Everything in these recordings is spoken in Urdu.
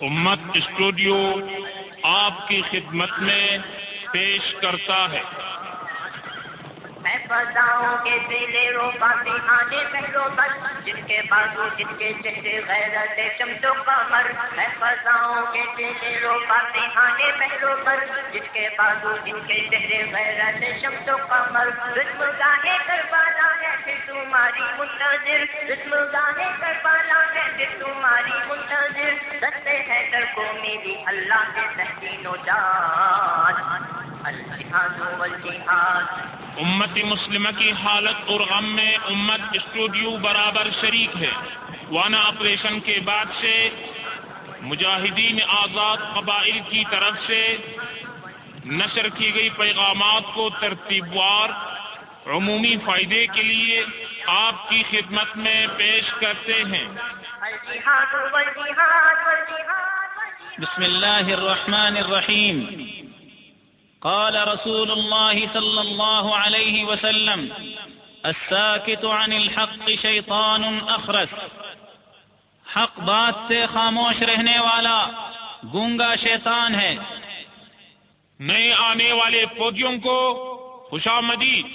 امت اسٹوڈیو آپ کی خدمت میں پیش کرتا ہے۔ میں فضاؤں کے دلے رو پاتے آنے پہلو بل جن کے بازو جن کے چہرے غیرت شمس و قمر میں فضاؤں کے دلے رو پاتے آنے پہلو بل جن کے بازو جن کے چہرے غیرت شمس و قمر رسم گاہے کر بالا ہے پھر تمہاری منتظر، رسم گاہے کر بالا ہے پھر تمہاری منتظر، رستے ہے در کو میری اللہ کے تحسین و جان۔ امت مسلمہ کی حالت اور غم میں امت اسٹوڈیو برابر شریک ہے۔ وانا آپریشن کے بعد سے مجاہدین آزاد قبائل کی طرف سے نشر کی گئی پیغامات کو ترتیب وار عمومی فائدے کے لیے آپ کی خدمت میں پیش کرتے ہیں۔ بسم الله الرحمن الرحيم قال رسول الله صلى الله عليه وسلم الساكت عن الحق شيطان أخرس حق بات سے خاموش رہنے والا گونگا شیطان ہے۔ نئے آنے والے فوجیوں کو خوشامدید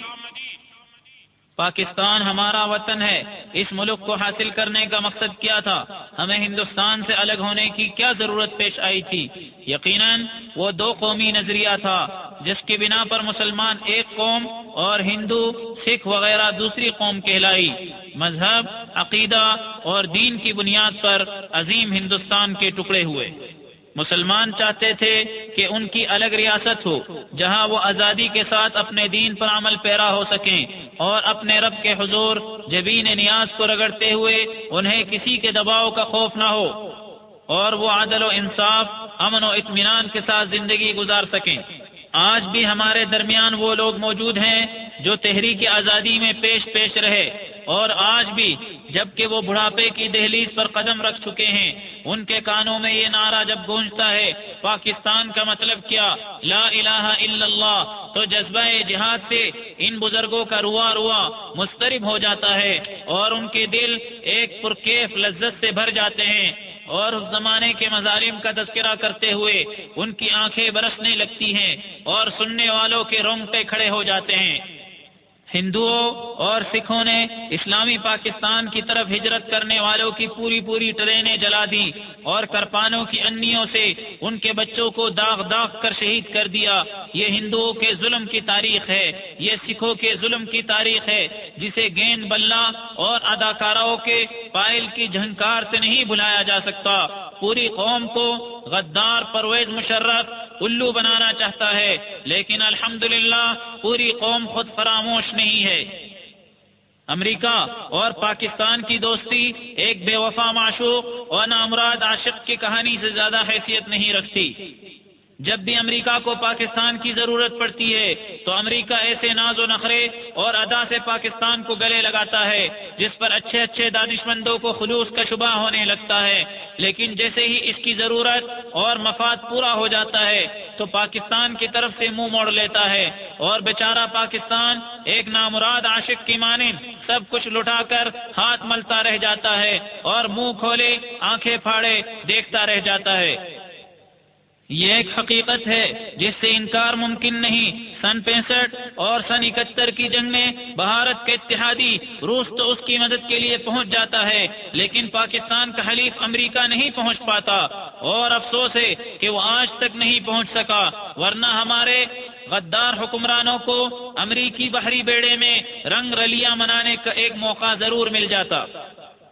پاکستان ہمارا وطن ہے۔ اس ملک کو حاصل کرنے کا مقصد کیا تھا؟ ہمیں ہندوستان سے الگ ہونے کی کیا ضرورت پیش آئی تھی؟ یقیناً وہ دو قومی نظریہ تھا، جس کی بنا پر مسلمان ایک قوم اور ہندو، سکھ وغیرہ دوسری قوم کہلائی۔ مذہب، عقیدہ اور دین کی بنیاد پر عظیم ہندوستان کے ٹکڑے ہوئے۔ مسلمان چاہتے تھے کہ ان کی الگ ریاست ہو، جہاں وہ آزادی کے ساتھ اپنے دین پر عمل پیرا ہو سکیں۔ اور اپنے رب کے حضور جبین نیاز کو رگڑتے ہوئے انہیں کسی کے دباؤ کا خوف نہ ہو اور وہ عدل و انصاف، امن و اطمینان کے ساتھ زندگی گزار سکیں۔ آج بھی ہمارے درمیان وہ لوگ موجود ہیں جو تحریک آزادی میں پیش پیش رہے۔ اور آج بھی جبکہ وہ بڑھاپے کی دہلیز پر قدم رکھ چکے ہیں، ان کے کانوں میں یہ نعرہ جب گونجتا ہے، پاکستان کا مطلب کیا؟ لا الہ الا اللہ، تو جذبہ جہاد سے ان بزرگوں کا روا روا مسترب ہو جاتا ہے اور ان کے دل ایک پرکیف لذت سے بھر جاتے ہیں اور اس زمانے کے مظالم کا تذکرہ کرتے ہوئے ان کی آنکھیں برسنے لگتی ہیں اور سننے والوں کے رونگٹے کھڑے ہو جاتے ہیں۔ ہندوؤں اور سکھوں نے اسلامی پاکستان کی طرف ہجرت کرنے والوں کی پوری پوری ٹرینیں جلا دی اور کرپانوں کی انیوں سے ان کے بچوں کو داغ داغ کر شہید کر دیا۔ یہ ہندوؤں کے ظلم کی تاریخ ہے۔ یہ سکھوں کے ظلم کی تاریخ ہے۔ جسے گیند بلہ اور اداکاروں کے پائل کی جھنکار سے نہیں بلایا جا سکتا۔ پوری قوم کو غدار پرویز مشرف الو بنانا چاہتا ہے، لیکن الحمدللہ پوری قوم خود فراموش نہیں ہے۔ امریکہ اور پاکستان کی دوستی ایک بے وفا معشوق اور نامراد عاشق کی کہانی سے زیادہ حیثیت نہیں رکھتی۔ جب بھی امریکہ کو پاکستان کی ضرورت پڑتی ہے، تو امریکہ ایسے ناز و نخرے اور ادا سے پاکستان کو گلے لگاتا ہے، جس پر اچھے اچھے دانش مندوں کو خلوص کا شبہ ہونے لگتا ہے۔ لیکن جیسے ہی اس کی ضرورت اور مفاد پورا ہو جاتا ہے، تو پاکستان کی طرف سے منہ موڑ لیتا ہے۔ اور بیچارہ پاکستان ایک نامراد عاشق کی مانند سب کچھ لٹا کر ہاتھ ملتا رہ جاتا ہے اور منہ کھولے، آنکھیں پھاڑے، دیکھتا رہ جاتا ہے۔ یہ ایک حقیقت ہے جس سے انکار ممکن نہیں۔ سن پینسٹھ اور سن اکہتر کی جنگ میں بھارت کے اتحادی روس تو اس کی مدد کے لیے پہنچ جاتا ہے، لیکن پاکستان کا حلیف امریکہ نہیں پہنچ پاتا۔ اور افسوس ہے کہ وہ آج تک نہیں پہنچ سکا، ورنہ ہمارے غدار حکمرانوں کو امریکی بحری بیڑے میں رنگ رلیاں منانے کا ایک موقع ضرور مل جاتا۔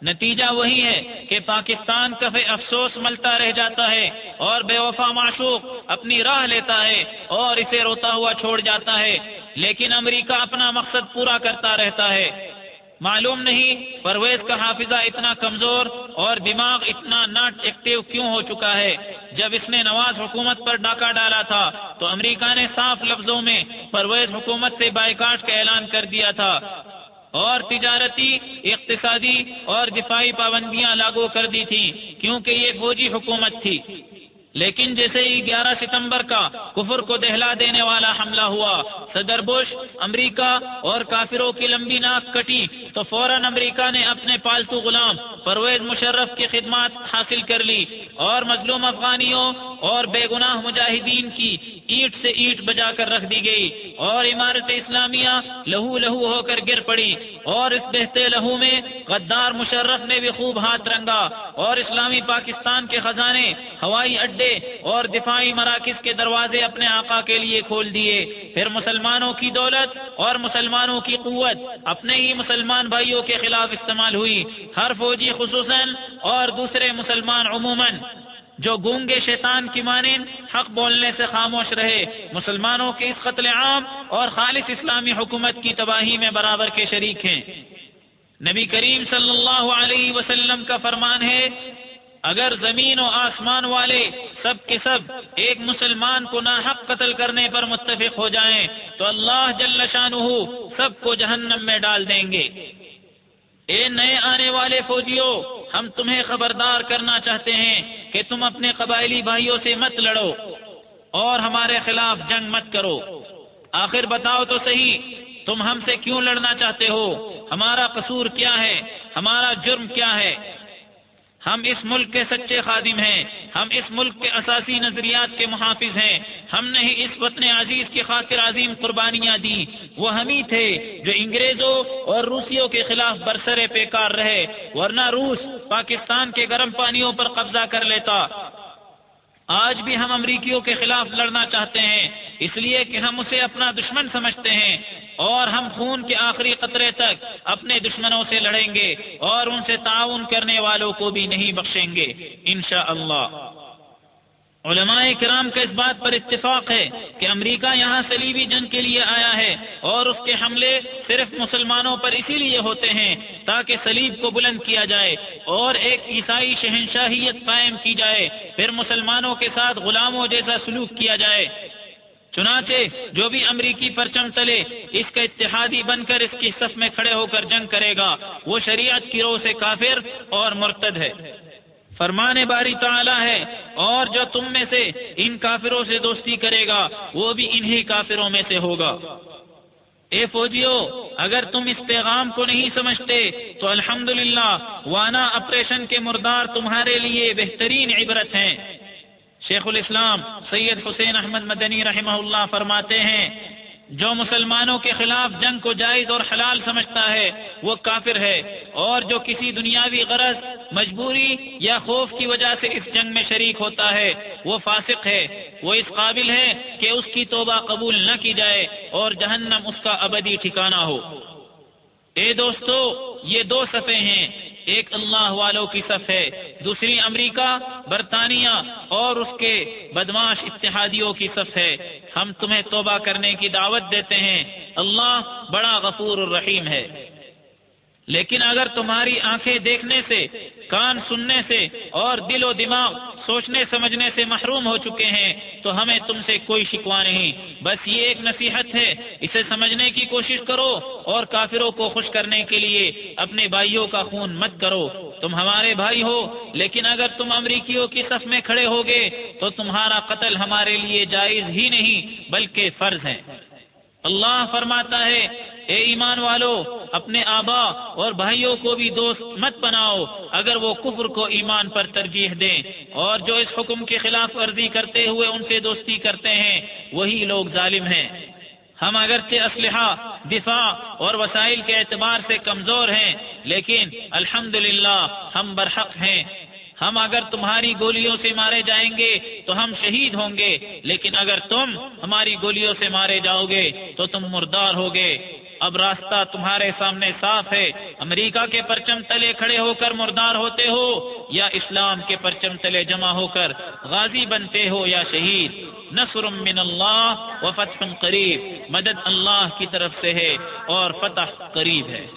نتیجہ وہی ہے کہ پاکستان کفے افسوس ملتا رہ جاتا ہے اور بے وفا معشوق اپنی راہ لیتا ہے اور اسے روتا ہوا چھوڑ جاتا ہے، لیکن امریکہ اپنا مقصد پورا کرتا رہتا ہے۔ معلوم نہیں پرویز کا حافظہ اتنا کمزور اور دماغ اتنا ناٹ ایکٹیو کیوں ہو چکا ہے۔ جب اس نے نواز حکومت پر ڈاکہ ڈالا تھا تو امریکہ نے صاف لفظوں میں پرویز حکومت سے بائیکاٹ کا اعلان کر دیا تھا۔ اور تجارتی، اقتصادی اور دفاعی پابندیاں لاگو کر دی تھیں، کیونکہ یہ فوجی حکومت تھی۔ لیکن جیسے ہی گیارہ ستمبر کا کفر کو دہلا دینے والا حملہ ہوا، صدر بش، امریکہ اور کافروں کی لمبی ناک کٹی، تو فوراً امریکہ نے اپنے پالتو غلام پرویز مشرف کی خدمات حاصل کر لی اور مظلوم افغانیوں اور بے گناہ مجاہدین کی اینٹ سے اینٹ بجا کر رکھ دی گئی اور عمارت اسلامیہ لہو لہو ہو کر گر پڑی اور اس بہتے لہو میں غدار مشرف نے بھی خوب ہاتھ رنگا اور اسلامی پاکستان کے خزانے ہوائی اڈے اور دفاعی مراکز کے دروازے اپنے آقا کے لیے کھول دیے۔ پھر مسلمانوں کی دولت اور مسلمانوں کی قوت، اپنے ہی مسلمان بھائیوں کے خلاف استعمال ہوئی۔ ہر فوجی خصوصاً اور دوسرے مسلمان عموماً، جو گونگے شیطان کی مانند حق بولنے سے خاموش رہے۔ مسلمانوں کے اس قتل عام اور خالص اسلامی حکومت کی تباہی میں برابر کے شریک ہیں۔ نبی کریم صلی اللہ علیہ وسلم کا فرمان ہے اگر زمین و آسمان والے سب کے سب ایک مسلمان کو ناحق قتل کرنے پر متفق ہو جائیں، تو اللہ جل شانہ سب کو جہنم میں ڈال دیں گے۔ اے نئے آنے والے فوجیوں ہم تمہیں خبردار کرنا چاہتے ہیں کہ تم اپنے قبائلی بھائیوں سے مت لڑو اور ہمارے خلاف جنگ مت کرو۔ آخر بتاؤ تو صحیح، تم ہم سے کیوں لڑنا چاہتے ہو؟ ہمارا قصور کیا ہے؟ ہمارا جرم کیا ہے؟ ہم اس ملک کے سچے خادم ہیں، ہم اس ملک کے اساسی نظریات کے محافظ ہیں۔ ہم نے ہی اس وطن عزیز کی خاطر عظیم قربانیاں دی وہ ہم ہی تھے جو انگریزوں اور روسیوں کے خلاف برسرے پیکار رہے، ورنہ روس پاکستان کے گرم پانیوں پر قبضہ کر لیتا۔ آج بھی ہم امریکیوں کے خلاف لڑنا چاہتے ہیں، اس لیے کہ ہم اسے اپنا دشمن سمجھتے ہیں۔ اور ہم خون کے آخری قطرے تک اپنے دشمنوں سے لڑیں گے اور ان سے تعاون کرنے والوں کو بھی نہیں بخشیں گے۔ انشاءاللہ۔ اللہ علماء کرام کا اس بات پر اتفاق ہے کہ امریکہ یہاں سلیبی جنگ کے لیے آیا ہے اور اس کے حملے صرف مسلمانوں پر اسی لیے ہوتے ہیں تاکہ سلیب کو بلند کیا جائے اور ایک عیسائی شہنشاہیت قائم کی جائے، پھر مسلمانوں کے ساتھ غلاموں جیسا سلوک کیا جائے۔ چنانچہ جو بھی امریکی پرچم تلے، اس کا اتحادی بن کر اس کی صف میں کھڑے ہو کر جنگ کرے گا، وہ شریعت کی روح سے کافر اور مرتد ہے۔ فرمان باری تعالی ہے، اور جو تم میں سے ان کافروں سے دوستی کرے گا، وہ بھی انہی کافروں میں سے ہوگا۔ اے فوجیو، اگر تم اس پیغام کو نہیں سمجھتے، تو الحمدللہ، وانا آپریشن کے مردار تمہارے لیے بہترین عبرت ہیں۔ شیخ الاسلام سید حسین احمد مدنی رحمہ اللہ فرماتے ہیں جو مسلمانوں کے خلاف جنگ کو جائز اور حلال سمجھتا ہے، وہ کافر ہے۔ اور جو کسی دنیاوی غرض، مجبوری یا خوف کی وجہ سے اس جنگ میں شریک ہوتا ہے، وہ فاسق ہے۔ وہ اس قابل ہے کہ اس کی توبہ قبول نہ کی جائے اور جہنم اس کا ابدی ٹھکانہ ہو۔ اے دوستو، یہ دو صفحے ہیں۔ ایک اللہ والوں کی صف ہے، دوسری امریکہ، برطانیہ اور اس کے بدماش اتحادیوں کی صف ہے۔ ہم تمہیں توبہ کرنے کی دعوت دیتے ہیں۔ اللہ بڑا غفور الرحیم ہے۔ لیکن اگر تمہاری آنکھیں دیکھنے سے، کان سننے سے اور دل و دماغ سوچنے، سمجھنے سے محروم ہو چکے ہیں، تو ہمیں تم سے کوئی شکوا نہیں۔ بس یہ ایک نصیحت ہے، اسے سمجھنے کی کوشش کرو اور کافروں کو خوش کرنے کے لیے اپنے بھائیوں کا خون مت کرو۔ تم ہمارے بھائی ہو، لیکن اگر تم امریکیوں کی صف میں کھڑے ہوگے، تو تمہارا قتل ہمارے لیے جائز ہی نہیں، بلکہ فرض ہے۔ اللہ فرماتا ہے اے ایمان والو، اپنے آبا اور بھائیوں کو بھی دوست مت بناؤ، اگر وہ کفر کو ایمان پر ترجیح دیں۔ اور جو اس حکم کے خلاف ورزی کرتے ہوئے ان سے دوستی کرتے ہیں، وہی لوگ ظالم ہیں۔ ہم اگرچہ اسلحہ، دفاع اور وسائل کے اعتبار سے کمزور ہیں، لیکن الحمد ہم برحق ہیں۔ ہم اگر تمہاری گولیوں سے مارے جائیں گے تو ہم شہید ہوں گے، لیکن اگر تم ہماری گولیوں سے مارے جاؤ گے تو تم مردار ہوگے۔ اب راستہ تمہارے سامنے صاف ہے۔ امریکہ کے پرچم تلے کھڑے ہو کر مردار ہوتے ہو یا اسلام کے پرچم تلے جمع ہو کر غازی بنتے ہو یا شہید۔ نصر من اللہ و فتح قریب۔ مدد اللہ کی طرف سے ہے اور فتح قریب ہے۔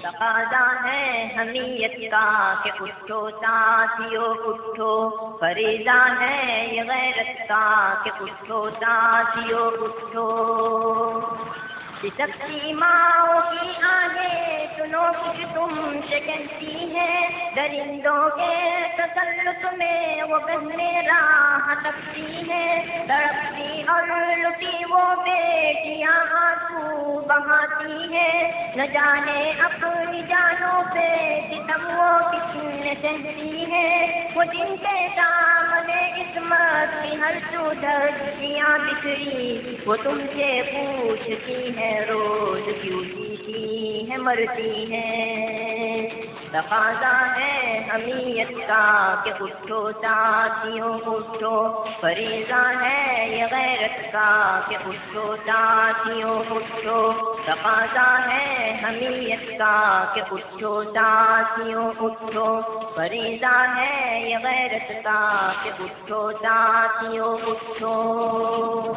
سکتی ماؤں کی آگے سنو کچھ تم شکنتی ہے درندوں کے تسلط میں وہ بہنے راہ تکتی ہے تڑپتی اور لٹی وہ بیٹیاں آنسو بہاتی ہے نہ جانے اپنی جانوں پہ ستم وہ کتنے سہتی ہے وہ جن کے سامنے قسمت کی ہر سو دھرتیاں بکھری، وہ تم سے پوچھتی ہے روز کیوں جیتی ہے مرتی ہے۔ تقاضا ہے حمیت کا کہ اٹھو ساتھیوں، اٹھو۔ فریضہ ہے یہ غیرت کا کہ اٹھو ساتھیوں، اٹھو۔ تقاضا ہے حمیت کا کہ اٹھو ساتھیوں، اٹھو۔ فریضہ ہے یہ غیرت کا کہ اٹھو ساتھیوں، اٹھو۔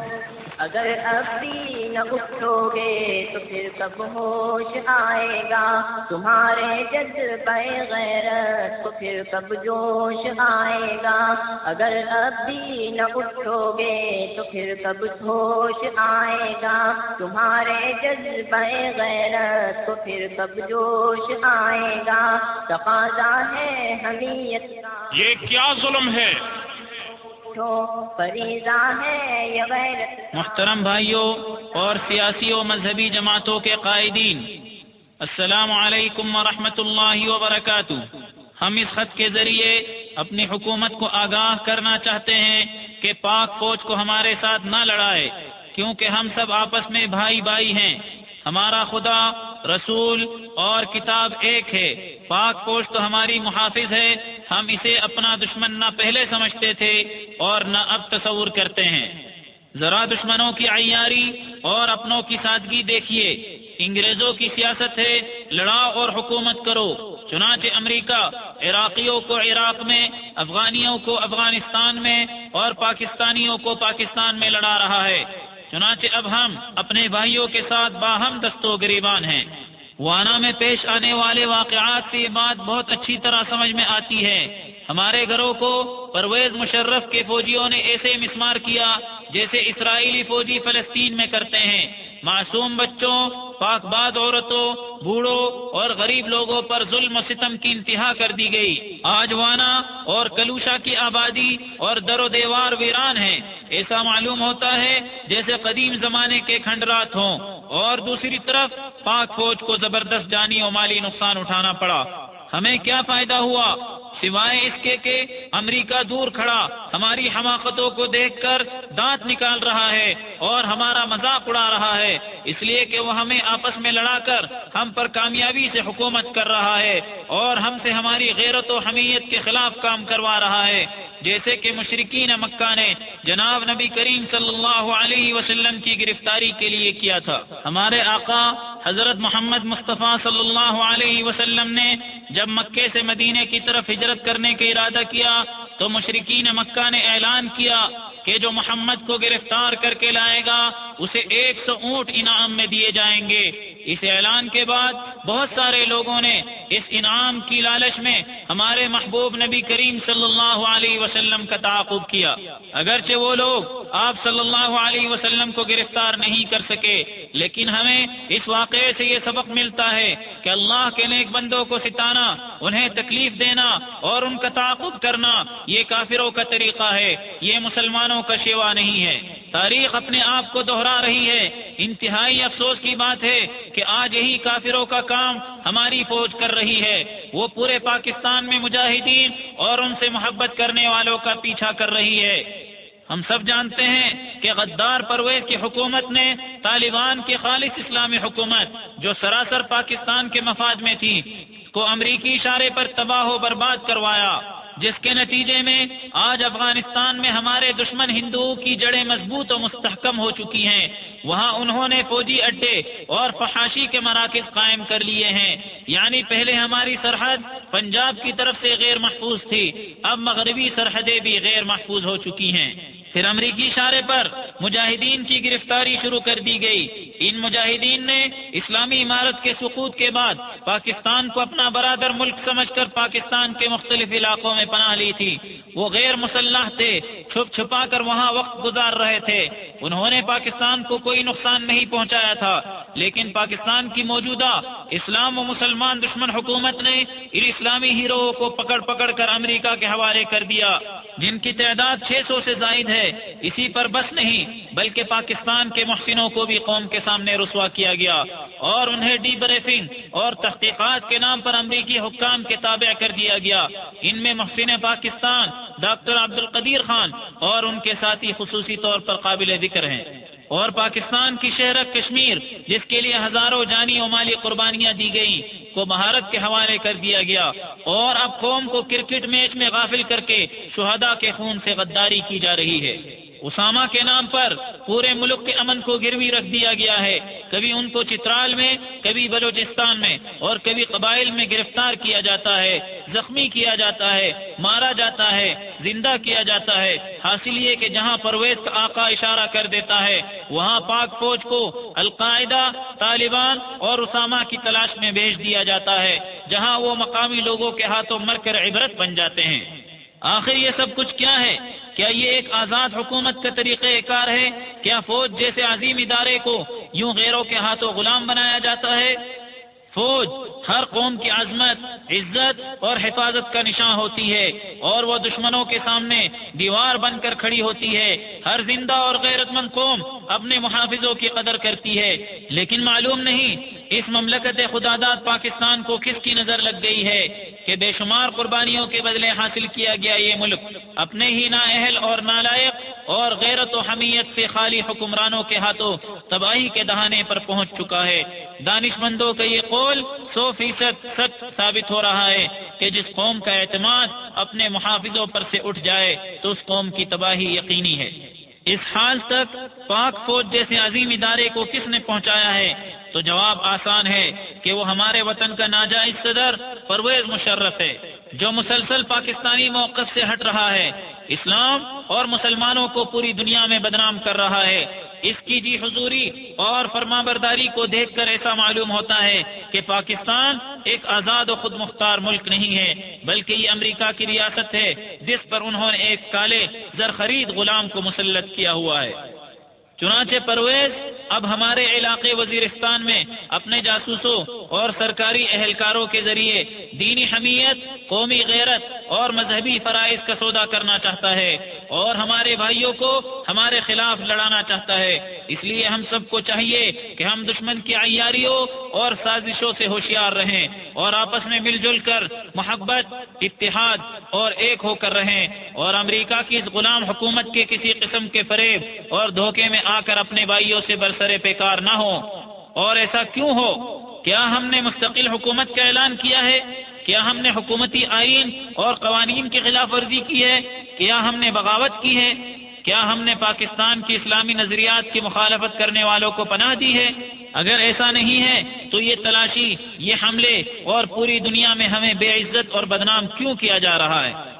اگر اب بھی نہ اٹھو گے تو پھر کب ہوش آئے گا؟ تمہارے جد غیرت تو پھر کب جوش آئے گا؟ اگر اب بھی نہ اٹھو گے تو پھر کب ہوش آئے گا؟ تمہارے جد غیرت تو پھر کب جوش آئے گا؟ تقاضا ہے حمیت کا۔ یہ کیا ظلم ہے؟ محترم بھائیوں اور سیاسی و مذہبی جماعتوں کے قائدین، السلام علیکم ورحمۃ اللہ وبرکاتہ۔ ہم اس خط کے ذریعے اپنی حکومت کو آگاہ کرنا چاہتے ہیں کہ پاک فوج کو ہمارے ساتھ نہ لڑائے، کیونکہ ہم سب آپس میں بھائی بھائی ہیں۔ ہمارا خدا، رسول اور کتاب ایک ہے۔ پاک فوج تو ہماری محافظ ہے ہم اسے اپنا دشمن نہ پہلے سمجھتے تھے اور نہ اب تصور کرتے ہیں۔ ذرا دشمنوں کی عیاری اور اپنوں کی سادگی دیکھیے۔ انگریزوں کی سیاست ہے لڑا اور حکومت کرو۔ چنانچہ امریکہ عراقیوں کو عراق میں، افغانیوں کو افغانستان میں اور پاکستانیوں کو پاکستان میں لڑا رہا ہے۔ چنانچہ اب ہم اپنے بھائیوں کے ساتھ باہم دستوں گریبان ہیں۔ وانا میں پیش آنے والے واقعات سے یہ بات بہت اچھی طرح سمجھ میں آتی ہے۔ ہمارے گھروں کو پرویز مشرف کے فوجیوں نے ایسے مسمار کیا جیسے اسرائیلی فوجی فلسطین میں کرتے ہیں۔ معصوم بچوں، پاک باد عورتوں، بوڑھوں اور غریب لوگوں پر ظلم و ستم کی انتہا کر دی گئی۔ آج وانا اور کلوشا کی آبادی اور در و دیوار ویران ہیں۔ ایسا معلوم ہوتا ہے جیسے قدیم زمانے کے کھنڈرات ہوں۔ اور دوسری طرف پاک فوج کو زبردست جانی و مالی نقصان اٹھانا پڑا۔ ہمیں کیا فائدہ ہوا؟ سوائے اس کے کہ امریکہ دور کھڑا، ہماری حماقتوں کو دیکھ کر دانت نکال رہا ہے اور ہمارا مذاق اڑا رہا ہے۔ اس لیے کہ وہ ہمیں آپس میں لڑا کر ہم پر کامیابی سے حکومت کر رہا ہے اور ہم سے ہماری غیرت و حمیت کے خلاف کام کروا رہا ہے۔ جیسے کہ مشرقین مکہ نے جناب نبی کریم صلی اللہ علیہ وسلم کی گرفتاری کے لیے کیا تھا۔ ہمارے آقا حضرت محمد مصطفیٰ صلی اللہ علیہ وسلم نے جب مکے سے مدینے کی طرف ہجرت کرنے کا ارادہ کیا تو مشرقین مکہ نے اعلان کیا کہ جو محمد کو گرفتار کر کے لائے گا، اسے ایک سو اونٹ انعام میں دیے جائیں گے۔ اس اعلان کے بعد بہت سارے لوگوں نے اس انعام کی لالچ میں ہمارے محبوب نبی کریم صلی اللہ علیہ وسلم کا تعاقب کیا۔ اگرچہ وہ لوگ آپ صلی اللہ علیہ وسلم کو گرفتار نہیں کر سکے، لیکن ہمیں اس واقعے سے یہ سبق ملتا ہے کہ اللہ کے نیک بندوں کو ستانا، انہیں تکلیف دینا اور ان کا تعاقب کرنا یہ کافروں کا طریقہ ہے، یہ مسلمانوں کا شیوا نہیں ہے۔ تاریخ اپنے آپ کو دوہرا رہی ہے۔ انتہائی افسوس کی بات ہے کہ آج یہی کافروں کا کام ہماری فوج کر رہی ہے۔ وہ پورے پاکستان میں مجاہدین اور ان سے محبت کرنے والوں کا پیچھا کر رہی ہے۔ ہم سب جانتے ہیں کہ غدار پرویز کی حکومت نے طالبان کی خالص اسلامی حکومت جو سراسر پاکستان کے مفاد میں تھی کو امریکی اشارے پر تباہ و برباد کروایا۔ جس کے نتیجے میں آج افغانستان میں ہمارے دشمن ہندوؤں کی جڑیں مضبوط و مستحکم ہو چکی ہیں۔ وہاں انہوں نے فوجی اڈے اور فحاشی کے مراکز قائم کر لیے ہیں۔ یعنی پہلے ہماری سرحد پنجاب کی طرف سے غیر محفوظ تھی، اب مغربی سرحدیں بھی غیر محفوظ ہو چکی ہیں۔ پھر امریکی اشارے پر مجاہدین کی گرفتاری شروع کر دی گئی۔ ان مجاہدین نے اسلامی عمارت کے سقوط کے بعد پاکستان کو اپنا برادر ملک سمجھ کر پاکستان کے مختلف علاقوں میں پناہ لی تھی۔ وہ غیر مسلح تھے، چھپ چھپا کر وہاں وقت گزار رہے تھے۔ انہوں نے پاکستان کو کوئی نقصان نہیں پہنچایا تھا۔ لیکن پاکستان کی موجودہ اسلام و مسلمان دشمن حکومت نے ان اسلامی ہیرو کو پکڑ پکڑ کر امریکہ کے حوالے کر دیا، جن کی تعداد چھ سو سے زائد ہے۔ اسی پر بس نہیں، بلکہ پاکستان کے محسنوں کو بھی قوم کے سامنے رسوا کیا گیا۔ اور انہیں ڈی بریفنگ اور تحقیقات کے نام پر امریکی حکام کے تابع کر دیا گیا۔ ان میں محسن پاکستان، ڈاکٹر عبد القدیر خان اور ان کے ساتھی خصوصی طور پر قابل ذکر ہیں۔ اور پاکستان کی شہرت کشمیر، جس کے لیے ہزاروں جانی و مالی قربانیاں دی گئیں، کو بھارت کے حوالے کر دیا گیا۔ اور اب قوم کو کرکٹ میچ میں غافل کر کے شہدا کے خون سے غداری کی جا رہی ہے۔ اسامہ کے نام پر پورے ملک کے امن کو گروی رکھ دیا گیا ہے۔ کبھی ان کو چترال میں، کبھی بلوچستان میں اور کبھی قبائل میں گرفتار کیا جاتا ہے، زخمی کیا جاتا ہے، مارا جاتا ہے، زندہ کیا جاتا ہے۔ حاصل یہ کہ جہاں پرویز کا آقا اشارہ کر دیتا ہے، وہاں پاک فوج کو القاعدہ، طالبان اور اسامہ کی تلاش میں بھیج دیا جاتا ہے، جہاں وہ مقامی لوگوں کے ہاتھوں مر کر عبرت بن جاتے ہیں۔ آخر یہ سب کچھ کیا ہے؟ کیا یہ ایک آزاد حکومت کا طریقہ کار ہے؟ کیا فوج جیسے عظیم ادارے کو یوں غیروں کے ہاتھوں غلام بنایا جاتا ہے؟ فوج ہر قوم کی عظمت، عزت اور حفاظت کا نشان ہوتی ہے اور وہ دشمنوں کے سامنے دیوار بن کر کھڑی ہوتی ہے۔ ہر زندہ اور غیرت مند قوم اپنے محافظوں کی قدر کرتی ہے۔ لیکن معلوم نہیں اس مملکت خدا داد پاکستان کو کس کی نظر لگ گئی ہے کہ بے شمار قربانیوں کے بدلے حاصل کیا گیا یہ ملک اپنے ہی نااہل اور نالائق اور غیرت و حمیت سے خالی حکمرانوں کے ہاتھوں تباہی کے دہانے پر پہنچ چکا ہے۔ دانش مندوں کا یہ قول سو فیصد سچ ثابت ہو رہا ہے کہ جس قوم کا اعتماد اپنے محافظوں پر سے اٹھ جائے تو اس قوم کی تباہی یقینی ہے۔ اس حال تک پاک فوج جیسے عظیم ادارے کو کس نے پہنچایا ہے؟ تو جواب آسان ہے کہ وہ ہمارے وطن کا ناجائز صدر پرویز مشرف ہے، جو مسلسل پاکستانی موقف سے ہٹ رہا ہے۔ اسلام اور مسلمانوں کو پوری دنیا میں بدنام کر رہا ہے۔ اس کی جی حضوری اور فرما برداری کو دیکھ کر ایسا معلوم ہوتا ہے کہ پاکستان ایک آزاد و خود مختار ملک نہیں ہے، بلکہ یہ امریکہ کی ریاست ہے، جس پر انہوں نے ایک کالے زر خرید غلام کو مسلط کیا ہوا ہے۔ چنانچہ پرویز اب ہمارے علاقے وزیرستان میں اپنے جاسوسوں اور سرکاری اہلکاروں کے ذریعے دینی حمیت، قومی غیرت اور مذہبی فرائض کا سودا کرنا چاہتا ہے اور ہمارے بھائیوں کو ہمارے خلاف لڑانا چاہتا ہے۔ اس لیے ہم سب کو چاہیے کہ ہم دشمن کی عیاریوں اور سازشوں سے ہوشیار رہیں اور آپس میں مل جل کر محبت، اتحاد اور ایک ہو کر رہیں اور امریکہ کی اس غلام حکومت کے کسی قسم کے فریب اور دھوکے میں آ کر اپنے بھائیوں سے برس برسر پیکار نہ ہو۔ اور ایسا کیوں ہو؟ کیا ہم نے مستقل حکومت کا اعلان کیا ہے؟ کیا ہم نے حکومتی آئین اور قوانین کی خلاف ورزی کی ہے؟ کیا ہم نے بغاوت کی ہے؟ کیا ہم نے پاکستان کی اسلامی نظریات کی مخالفت کرنے والوں کو پناہ دی ہے؟ اگر ایسا نہیں ہے، تو یہ تلاشی، یہ حملے اور پوری دنیا میں ہمیں بے عزت اور بدنام کیوں کیا جا رہا ہے؟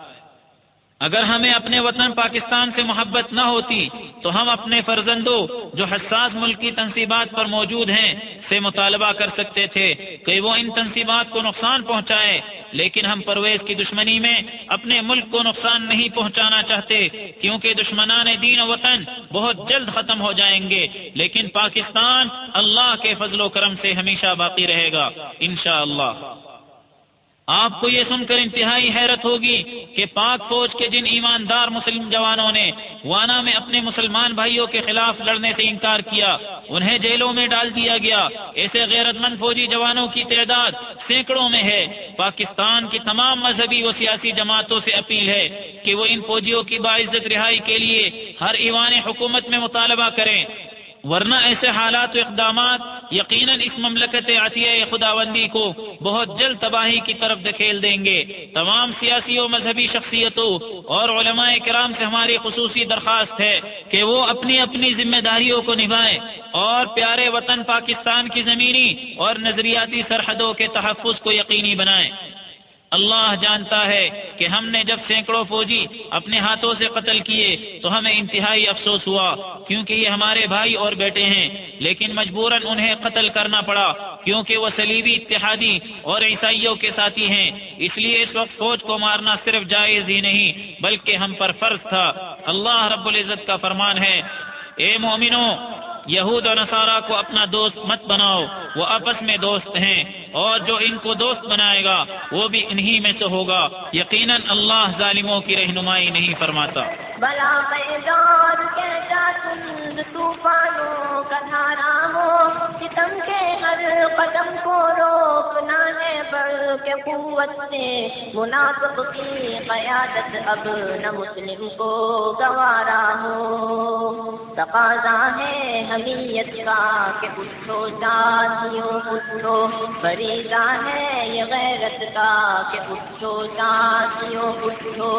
اگر ہمیں اپنے وطن پاکستان سے محبت نہ ہوتی تو ہم اپنے فرزندوں جو حساس ملکی تنصیبات پر موجود ہیں سے مطالبہ کر سکتے تھے کہ وہ ان تنصیبات کو نقصان پہنچائے، لیکن ہم پرویز کی دشمنی میں اپنے ملک کو نقصان نہیں پہنچانا چاہتے، کیونکہ دشمنان دین و وطن بہت جلد ختم ہو جائیں گے، لیکن پاکستان اللہ کے فضل و کرم سے ہمیشہ باقی رہے گا، انشاءاللہ۔ اللہ آپ کو یہ سن کر انتہائی حیرت ہوگی کہ پاک فوج کے جن ایماندار مسلم جوانوں نے وانا میں اپنے مسلمان بھائیوں کے خلاف لڑنے سے انکار کیا، انہیں جیلوں میں ڈال دیا گیا۔ ایسے غیرت مند فوجی جوانوں کی تعداد سینکڑوں میں ہے۔ پاکستان کی تمام مذہبی و سیاسی جماعتوں سے اپیل ہے کہ وہ ان فوجیوں کی باعزت رہائی کے لیے ہر ایوان حکومت میں مطالبہ کریں۔ ورنہ ایسے حالات و اقدامات یقیناً اس مملکت عطیہ خداوندی کو بہت جلد تباہی کی طرف دکھیل دیں گے۔ تمام سیاسی و مذہبی شخصیتوں اور علماء کرام سے ہماری خصوصی درخواست ہے کہ وہ اپنی اپنی ذمہ داریوں کو نبھائیں اور پیارے وطن پاکستان کی زمینی اور نظریاتی سرحدوں کے تحفظ کو یقینی بنائیں۔ اللہ جانتا ہے کہ ہم نے جب سینکڑوں فوجی اپنے ہاتھوں سے قتل کیے تو ہمیں انتہائی افسوس ہوا، کیونکہ یہ ہمارے بھائی اور بیٹے ہیں۔ لیکن مجبوراً انہیں قتل کرنا پڑا، کیونکہ وہ سلیبی اتحادی اور عیسائیوں کے ساتھی ہیں۔ اس لیے اس وقت فوج کو مارنا صرف جائز ہی نہیں، بلکہ ہم پر فرض تھا۔ اللہ رب العزت کا فرمان ہے، اے مومنو یہود و نصارہ کو اپنا دوست مت بناؤ، وہ آپس میں دوست ہیں، اور جو ان کو دوست بنائے گا، وہ بھی انہی میں سے ہوگا۔ یقیناً اللہ ظالموں کی رہنمائی نہیں فرماتا۔ بلا پیدار کیسا تند طوفانوں کا دھارا ہو ستم کے ہر قدم کو روکنا ہے بڑھ کے قوت سے۔ منافق کی قیادت اب نہ مسلم کو گوارا ہو تقاضا ہے حمیت کا کہ اٹھو جاتیوں، اٹھو۔ فریضہ ہے یہ غیرت کا کہ اٹھو جاتیوں، اٹھو۔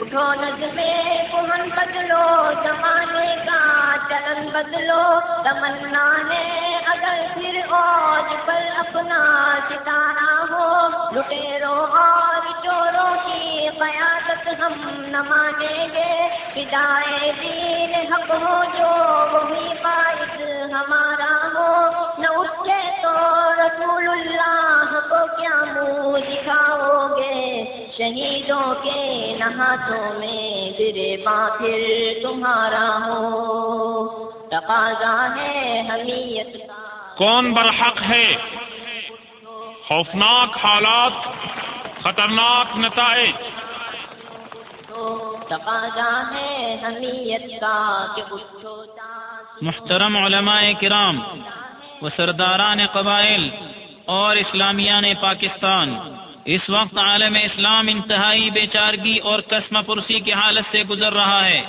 اٹھو نظر نظمے کمن بدلو، زمانے کا چلن بدلو، تمنا ہے اگر پھر اوج پر اپنا ستارہ ہو لٹیروں اور چوروں کی قیادت ہم نہ مانیں گے۔ ہدائے دین حق ہو جو وہی باعث ہمارا۔ ہو نہ اٹھے تو رسول اللہ کو کیا منہ دکھاؤ گے؟ شہیدوں کے نہاتوں میں گرے با پھر تمہارا ہو۔ تقاضا ہے حمیت کا۔ کون برحق ہے؟ خوفناک حالات خطرناک نتائج۔ تقاضا ہے حمیت کا کہ اٹھو محترم علماء کرام و سرداران قبائل اور اسلامیہ نے پاکستان، اس وقت عالم اسلام انتہائی بے چارگی اور قسم پرسی کی حالت سے گزر رہا ہے۔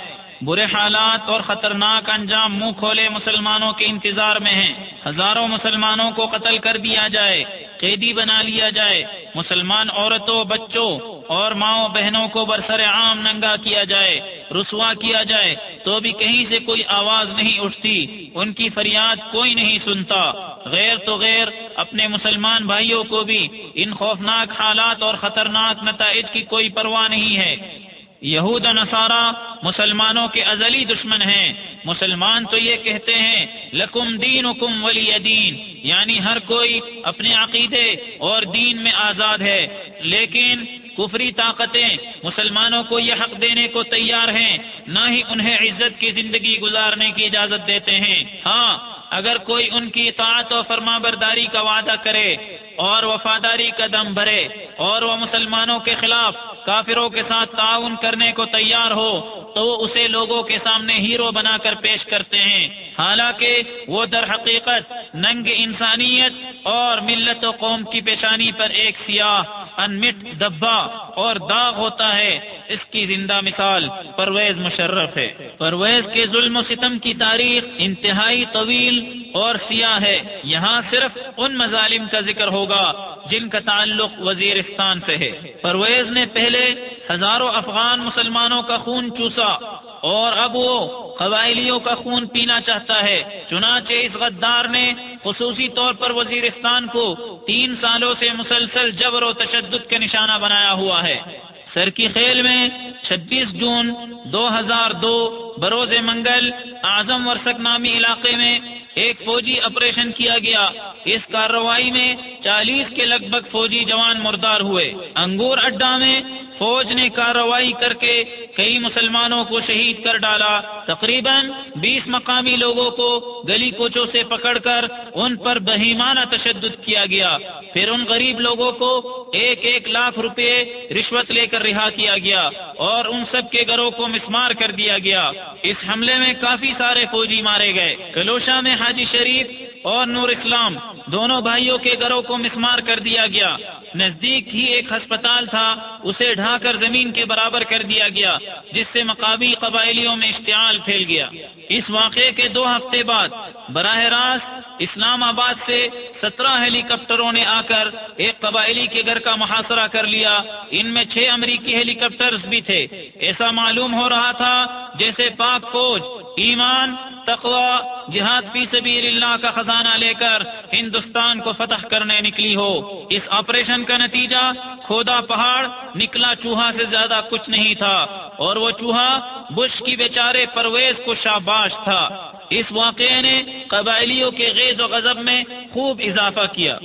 برے حالات اور خطرناک انجام منہ کھولے مسلمانوں کے انتظار میں ہیں۔ ہزاروں مسلمانوں کو قتل کر دیا جائے، قیدی بنا لیا جائے۔ مسلمان عورتوں، بچوں اور ماؤں بہنوں کو برسر عام ننگا کیا جائے، رسوا کیا جائے۔ تو بھی کہیں سے کوئی آواز نہیں اٹھتی، ان کی فریاد کوئی نہیں سنتا۔ غیر تو غیر اپنے مسلمان بھائیوں کو بھی ان خوفناک حالات اور خطرناک نتائج کی کوئی پرواہ نہیں ہے۔ یہود و نصارہ مسلمانوں کے ازلی دشمن ہیں۔ مسلمان تو یہ کہتے ہیں، لکم دین حکم ولی دین۔ یعنی ہر کوئی اپنے عقیدے اور دین میں آزاد ہے۔ لیکن کفری طاقتیں، مسلمانوں کو یہ حق دینے کو تیار ہیں، نہ ہی انہیں عزت کی زندگی گزارنے کی اجازت دیتے ہیں۔ ہاں اگر کوئی ان کی اطاعت و فرما برداری کا وعدہ کرے اور وفاداری کا دم بھرے اور وہ مسلمانوں کے خلاف کافروں کے ساتھ تعاون کرنے کو تیار ہو تو وہ اسے لوگوں کے سامنے ہیرو بنا کر پیش کرتے ہیں۔ حالانکہ وہ در حقیقت ننگ انسانیت اور ملت و قوم کی پیشانی پر ایک سیاہ، انمٹ دبا اور داغ ہوتا ہے۔ اس کی زندہ مثال پرویز مشرف ہے۔ پرویز کے ظلم و ستم کی تاریخ انتہائی طویل اور سیاہ ہے۔ یہاں صرف ان مظالم کا ذکر ہوگا۔ جن کا تعلق وزیرستان سے ہے۔ پرویز نے پہلے ہزاروں افغان مسلمانوں کا خون چوسا اور اب وہ قبائلیوں کا خون پینا چاہتا ہے۔ چنانچہ اس غدار نے خصوصی طور پر وزیرستان کو تین سالوں سے مسلسل جبر و تشدد کے نشانہ بنایا ہوا ہے۔ سر کی خیل میں چھبیس جون دو ہزار دو، بروز منگل، اعظم ورسک نامی علاقے میں ایک فوجی آپریشن کیا گیا۔ اس کارروائی میں چالیس کے لگ بھگ فوجی جوان مردار ہوئے۔ انگور اڈا میں فوج نے کارروائی کر کے کئی مسلمانوں کو شہید کر ڈالا۔ تقریباً بیس مقامی لوگوں کو گلی کوچوں سے پکڑ کر ان پر بہیمانہ تشدد کیا گیا۔ پھر ان غریب لوگوں کو ایک ایک لاکھ روپے رشوت لے کر رہا کیا گیا اور ان سب کے گھروں کو مسمار کر دیا گیا۔ اس حملے میں کافی سارے فوجی مارے گئے۔ کلوشا میں حاجی شریف اور نور اسلام دونوں بھائیوں کے گھروں کو مسمار کر دیا گیا۔ نزدیک ہی ایک ہسپتال تھا، اسے ڈھا کر زمین کے برابر کر دیا گیا، جس سے مقامی قبائلیوں میں اشتعال پھیل گیا۔ اس واقعے کے دو ہفتے بعد براہ راست اسلام آباد سے سترہ ہیلی کاپٹروں نے آ کر ایک قبائلی کے گھر کا محاصرہ کر لیا۔ ان میں چھ امریکی ہیلی کاپٹرز بھی تھے۔ ایسا معلوم ہو رہا تھا جیسے پاک فوج ایمان، تقوی، جہاد فی سبیل اللہ کا خزانہ لے کر ہندوستان کو فتح کرنے نکلی ہو۔ اس آپریشن کا نتیجہ کھودا پہاڑ، نکلا چوہا سے زیادہ کچھ نہیں تھا۔ اور وہ چوہا بش کی بیچارے پرویز کو شاباش تھا۔ اس واقعے نے قبائلیوں کے غیظ و غضب میں خوب اضافہ کیا۔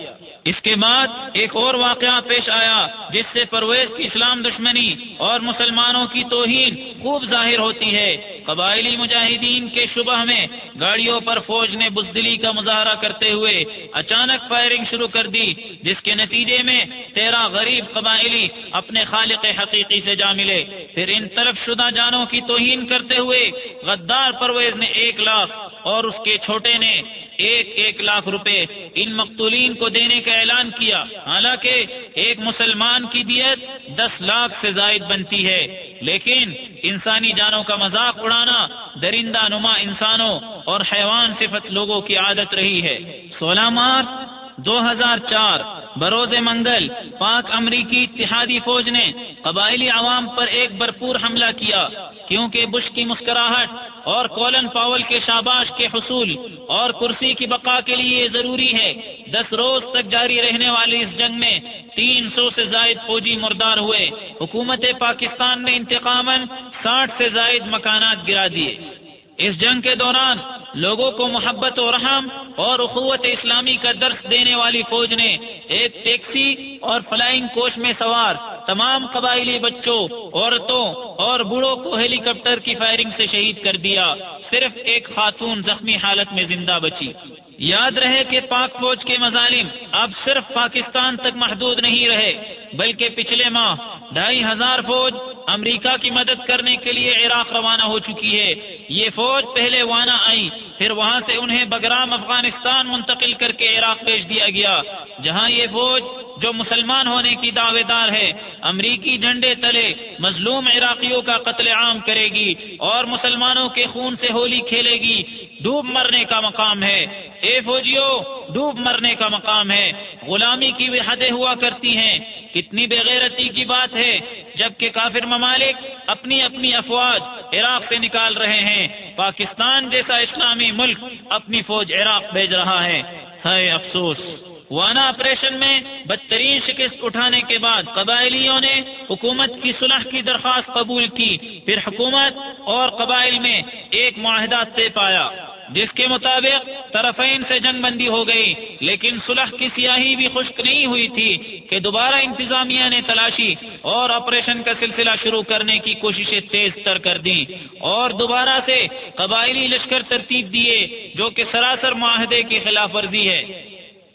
اس کے بعد ایک اور واقعہ پیش آیا، جس سے پرویز کی اسلام دشمنی اور مسلمانوں کی توہین خوب ظاہر ہوتی ہے۔ قبائلی مجاہدین کے شبہ میں گاڑیوں پر فوج نے بزدلی کا مظاہرہ کرتے ہوئے اچانک فائرنگ شروع کر دی، جس کے نتیجے میں تیرہ غریب قبائلی اپنے خالق حقیقی سے جا ملے۔ پھر ان طرف شدہ جانوں کی توہین کرتے ہوئے غدار پرویز نے ایک لاکھ اور اس کے چھوٹے نے ایک ایک لاکھ روپے ان مقتولین کو دینے کا اعلان کیا۔ حالانکہ ایک مسلمان کی دیت دس لاکھ سے زائد بنتی ہے۔ لیکن انسانی جانوں کا مذاق اڑانا درندہ نما انسانوں اور حیوان صفت لوگوں کی عادت رہی ہے۔ سولہ مارچ دو ہزار چار، بروز منگل، پاک امریکی اتحادی فوج نے قبائلی عوام پر ایک بھرپور حملہ کیا، کیونکہ بش کی مسکراہٹ اور کولن پاول کے شاباش کے حصول اور کرسی کی بقا کے لیے ضروری ہے۔ دس روز تک جاری رہنے والی اس جنگ میں تین سو سے زائد فوجی مردار ہوئے۔ حکومت پاکستان نے انتقام ساٹھ سے زائد مکانات گرا دیے۔ اس جنگ کے دوران لوگوں کو محبت و رحم اور اخوت اسلامی کا درس دینے والی فوج نے ایک ٹیکسی اور فلائنگ کوچ میں سوار تمام قبائلی بچوں، عورتوں اور بوڑھوں کو ہیلی کاپٹر کی فائرنگ سے شہید کر دیا۔ صرف ایک خاتون زخمی حالت میں زندہ بچی۔ یاد رہے کہ پاک فوج کے مظالم اب صرف پاکستان تک محدود نہیں رہے، بلکہ پچھلے ماہ ڈھائی ہزار فوج امریکہ کی مدد کرنے کے لیے عراق روانہ ہو چکی ہے۔ یہ فوج پہلے وانا آئی، پھر وہاں سے انہیں بگرام افغانستان منتقل کر کے عراق بھیج دیا گیا۔ جہاں یہ فوج جو مسلمان ہونے کی دعوے دار ہے، امریکی جھنڈے تلے مظلوم عراقیوں کا قتل عام کرے گی اور مسلمانوں کے خون سے ہولی کھیلے گی۔ ڈوب مرنے کا مقام ہے۔ اے فوجیوں ڈوب مرنے کا مقام ہے۔ غلامی کی بھی حدیں ہوا کرتی ہیں۔ کتنی بےغیرتی کی بات ہے، جبکہ کافر ممالک اپنی اپنی افواج عراق سے نکال رہے ہیں۔ پاکستان جیسا اسلامی ملک اپنی فوج عراق بھیج رہا ہے۔ افسوس۔ وانا آپریشن میں بدترین شکست اٹھانے کے بعد قبائلیوں نے حکومت کی صلح کی درخواست قبول کی۔ پھر حکومت اور قبائل میں ایک معاہدہ طے پایا۔ جس کے مطابق طرفین سے جنگ بندی ہو گئی، لیکن صلح کی سیاہی بھی خشک نہیں ہوئی تھی کہ دوبارہ انتظامیہ نے تلاشی اور آپریشن کا سلسلہ شروع کرنے کی کوششیں تیز تر کر دیں اور دوبارہ سے قبائلی لشکر ترتیب دیے، جو کہ سراسر معاہدے کی خلاف ورزی ہے۔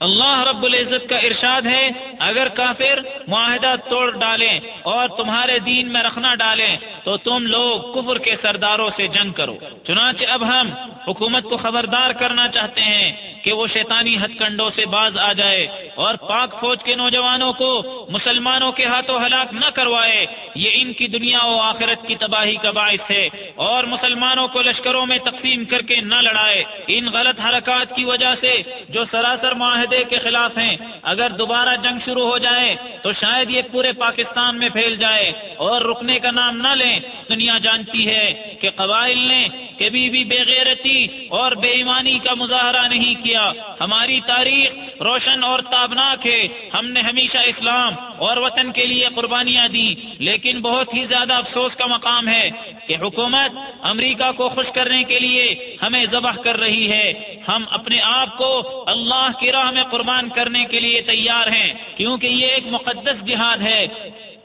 اللہ رب العزت کا ارشاد ہے، اگر کافر معاہدہ توڑ ڈالیں اور تمہارے دین میں رکھنا ڈالیں، تو تم لوگ کفر کے سرداروں سے جنگ کرو۔ چنانچہ اب ہم حکومت کو خبردار کرنا چاہتے ہیں کہ وہ شیطانی ہتھ کنڈوں سے باز آ جائے اور پاک فوج کے نوجوانوں کو مسلمانوں کے ہاتھوں ہلاک نہ کروائے۔ یہ ان کی دنیا و آخرت کی تباہی کا باعث ہے اور مسلمانوں کو لشکروں میں تقسیم کر کے نہ لڑائے۔ ان غلط حرکات کی وجہ سے جو سراسر معاہدہ معاہدے کے خلاف ہیں۔ اگر دوبارہ جنگ شروع ہو جائے تو شاید یہ پورے پاکستان میں پھیل جائے۔ اور رکنے کا نام نہ لیں۔ دنیا جانتی ہے کہ قبائل نے کبھی بھی بے غیرتی اور بے ایمانی کا مظاہرہ نہیں کیا۔ ہماری تاریخ روشن اور تابناک ہے۔ ہم نے ہمیشہ اسلام اور وطن کے لیے قربانیاں دی لیکن بہت ہی زیادہ افسوس کا مقام ہے کہ حکومت امریکہ کو خوش کرنے کے لیے ہمیں ذبح کر رہی ہے۔ ہم اپنے آپ کو اللہ کی راہ میں قربان کرنے کے لیے تیار ہیں، کیونکہ یہ ایک مقدس جہاد ہے۔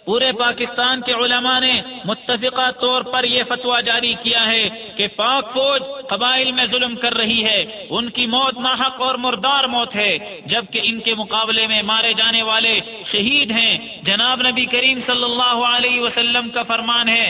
پورے پاکستان کے علماء نے متفقہ طور پر یہ فتویٰ جاری کیا ہے کہ پاک فوج قبائل میں ظلم کر رہی ہے۔ ان کی موت ناحق اور مردار موت ہے، جبکہ ان کے مقابلے میں مارے جانے والے شہید ہیں۔ جناب نبی کریم صلی اللہ علیہ وسلم کا فرمان ہے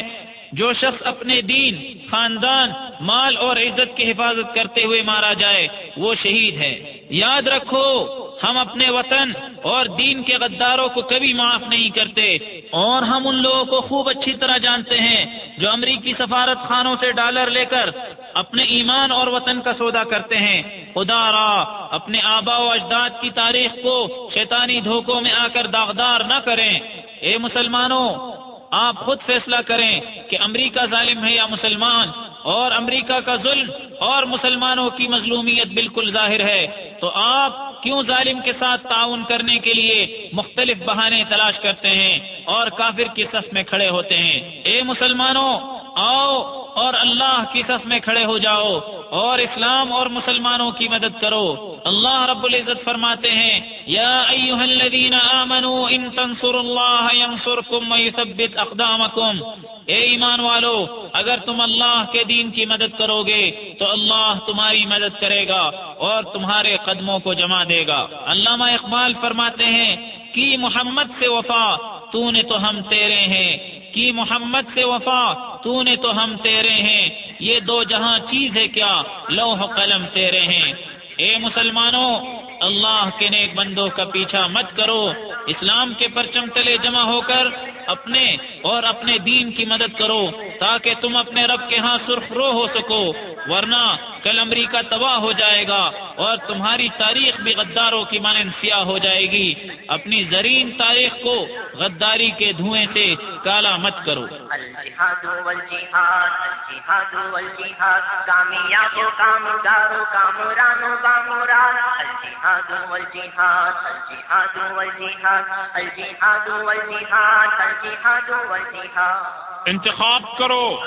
جو شخص اپنے دین، خاندان، مال اور عزت کی حفاظت کرتے ہوئے مارا جائے، وہ شہید ہے۔ یاد رکھو، ہم اپنے وطن اور دین کے غداروں کو کبھی معاف نہیں کرتے۔ اور ہم ان لوگوں کو خوب اچھی طرح جانتے ہیں، جو امریکی سفارت خانوں سے ڈالر لے کر اپنے ایمان اور وطن کا سودا کرتے ہیں۔ خدا را، اپنے آبا و اجداد کی تاریخ کو شیطانی دھوکوں میں آ کر داغدار نہ کریں۔ اے مسلمانوں آپ خود فیصلہ کریں کہ امریکہ ظالم ہے یا مسلمان، اور امریکہ کا ظلم اور مسلمانوں کی مظلومیت بالکل ظاہر ہے۔ تو آپ کیوں ظالم کے ساتھ تعاون کرنے کے لیے مختلف بہانے تلاش کرتے ہیں اور کافر کی صف میں کھڑے ہوتے ہیں؟ اے مسلمانوں، آؤ اور اللہ کی صف میں کھڑے ہو جاؤ اور اسلام اور مسلمانوں کی مدد کرو۔ اللہ رب العزت فرماتے ہیں، یا ایوہ الذین آمنوا ان تنصر اللہ ینصرکم ویثبت اقدامکم۔ اے ایمان والو، اگر تم اللہ کے دین کی مدد کرو گے تو اللہ تمہاری مدد کرے گا اور تمہارے قدموں کو جمع دے گا۔ علامہ اقبال فرماتے ہیں کہ محمد سے وفا، تو نے تو ہم تیرے ہیں۔ کی محمد سے وفا تو نے تو ہم تیرے ہیں۔ یہ دو جہاں چیز ہے کیا؟ لوح قلم تیرے ہیں۔ اے مسلمانوں اللہ کے نیک بندوں کا پیچھا مت کرو۔ اسلام کے پرچم تلے جمع ہو کر اپنے اور اپنے دین کی مدد کرو تاکہ تم اپنے رب کے ہاں سرخ رو ہو سکو، ورنہ کل امریکہ تباہ ہو جائے گا اور تمہاری تاریخ بھی غداروں کی مانند سیاہ ہو جائے گی۔ اپنی زرین تاریخ کو غداری کے دھوئیں سے کالا مت کرو۔ الجہاد والجہاد الجہاد والجہاد کامیاب کامدار کامران کامران۔ الجہاد والجہاد الجہاد والجہاد الجہاد والجہاد الجہاد والجہاد انتخاب کرو۔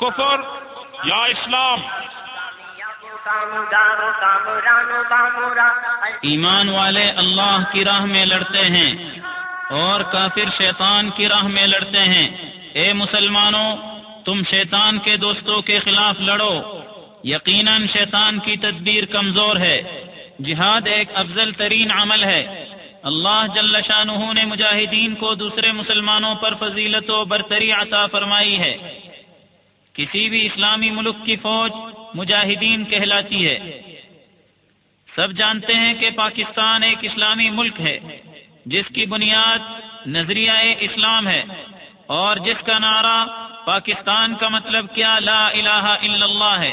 کفر یا اسلام؟ ایمان والے اللہ کی راہ میں لڑتے ہیں اور کافر شیطان کی راہ میں لڑتے ہیں۔ اے مسلمانوں، تم شیطان کے دوستوں کے خلاف لڑو۔ یقیناً شیطان کی تدبیر کمزور ہے۔ جہاد ایک افضل ترین عمل ہے۔ اللہ جل شاہ نے مجاہدین کو دوسرے مسلمانوں پر فضیلت و برتری عطا فرمائی ہے۔ کسی بھی اسلامی ملک کی فوج مجاہدین کہلاتی ہے۔ سب جانتے ہیں کہ پاکستان ایک اسلامی ملک ہے، جس کی بنیاد نظریہ اسلام ہے۔ اور جس کا نعرہ پاکستان کا مطلب کیا لا الہ الا اللہ ہے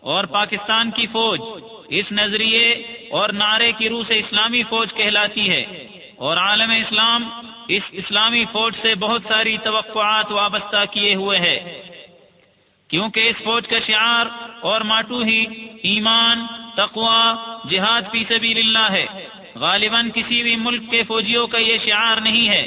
اور پاکستان کی فوج اس نظریے اور نعرے کی روح سے اسلامی فوج کہلاتی ہے اور عالم اسلام اس اسلامی فوج سے بہت ساری توقعات وابستہ کیے ہوئے ہے کیونکہ اس فوج کا شعار اور ماٹو ہی ایمان تقوا جہاد فی سبیل اللہ ہے۔ غالباً کسی بھی ملک کے فوجیوں کا یہ شعار نہیں ہے۔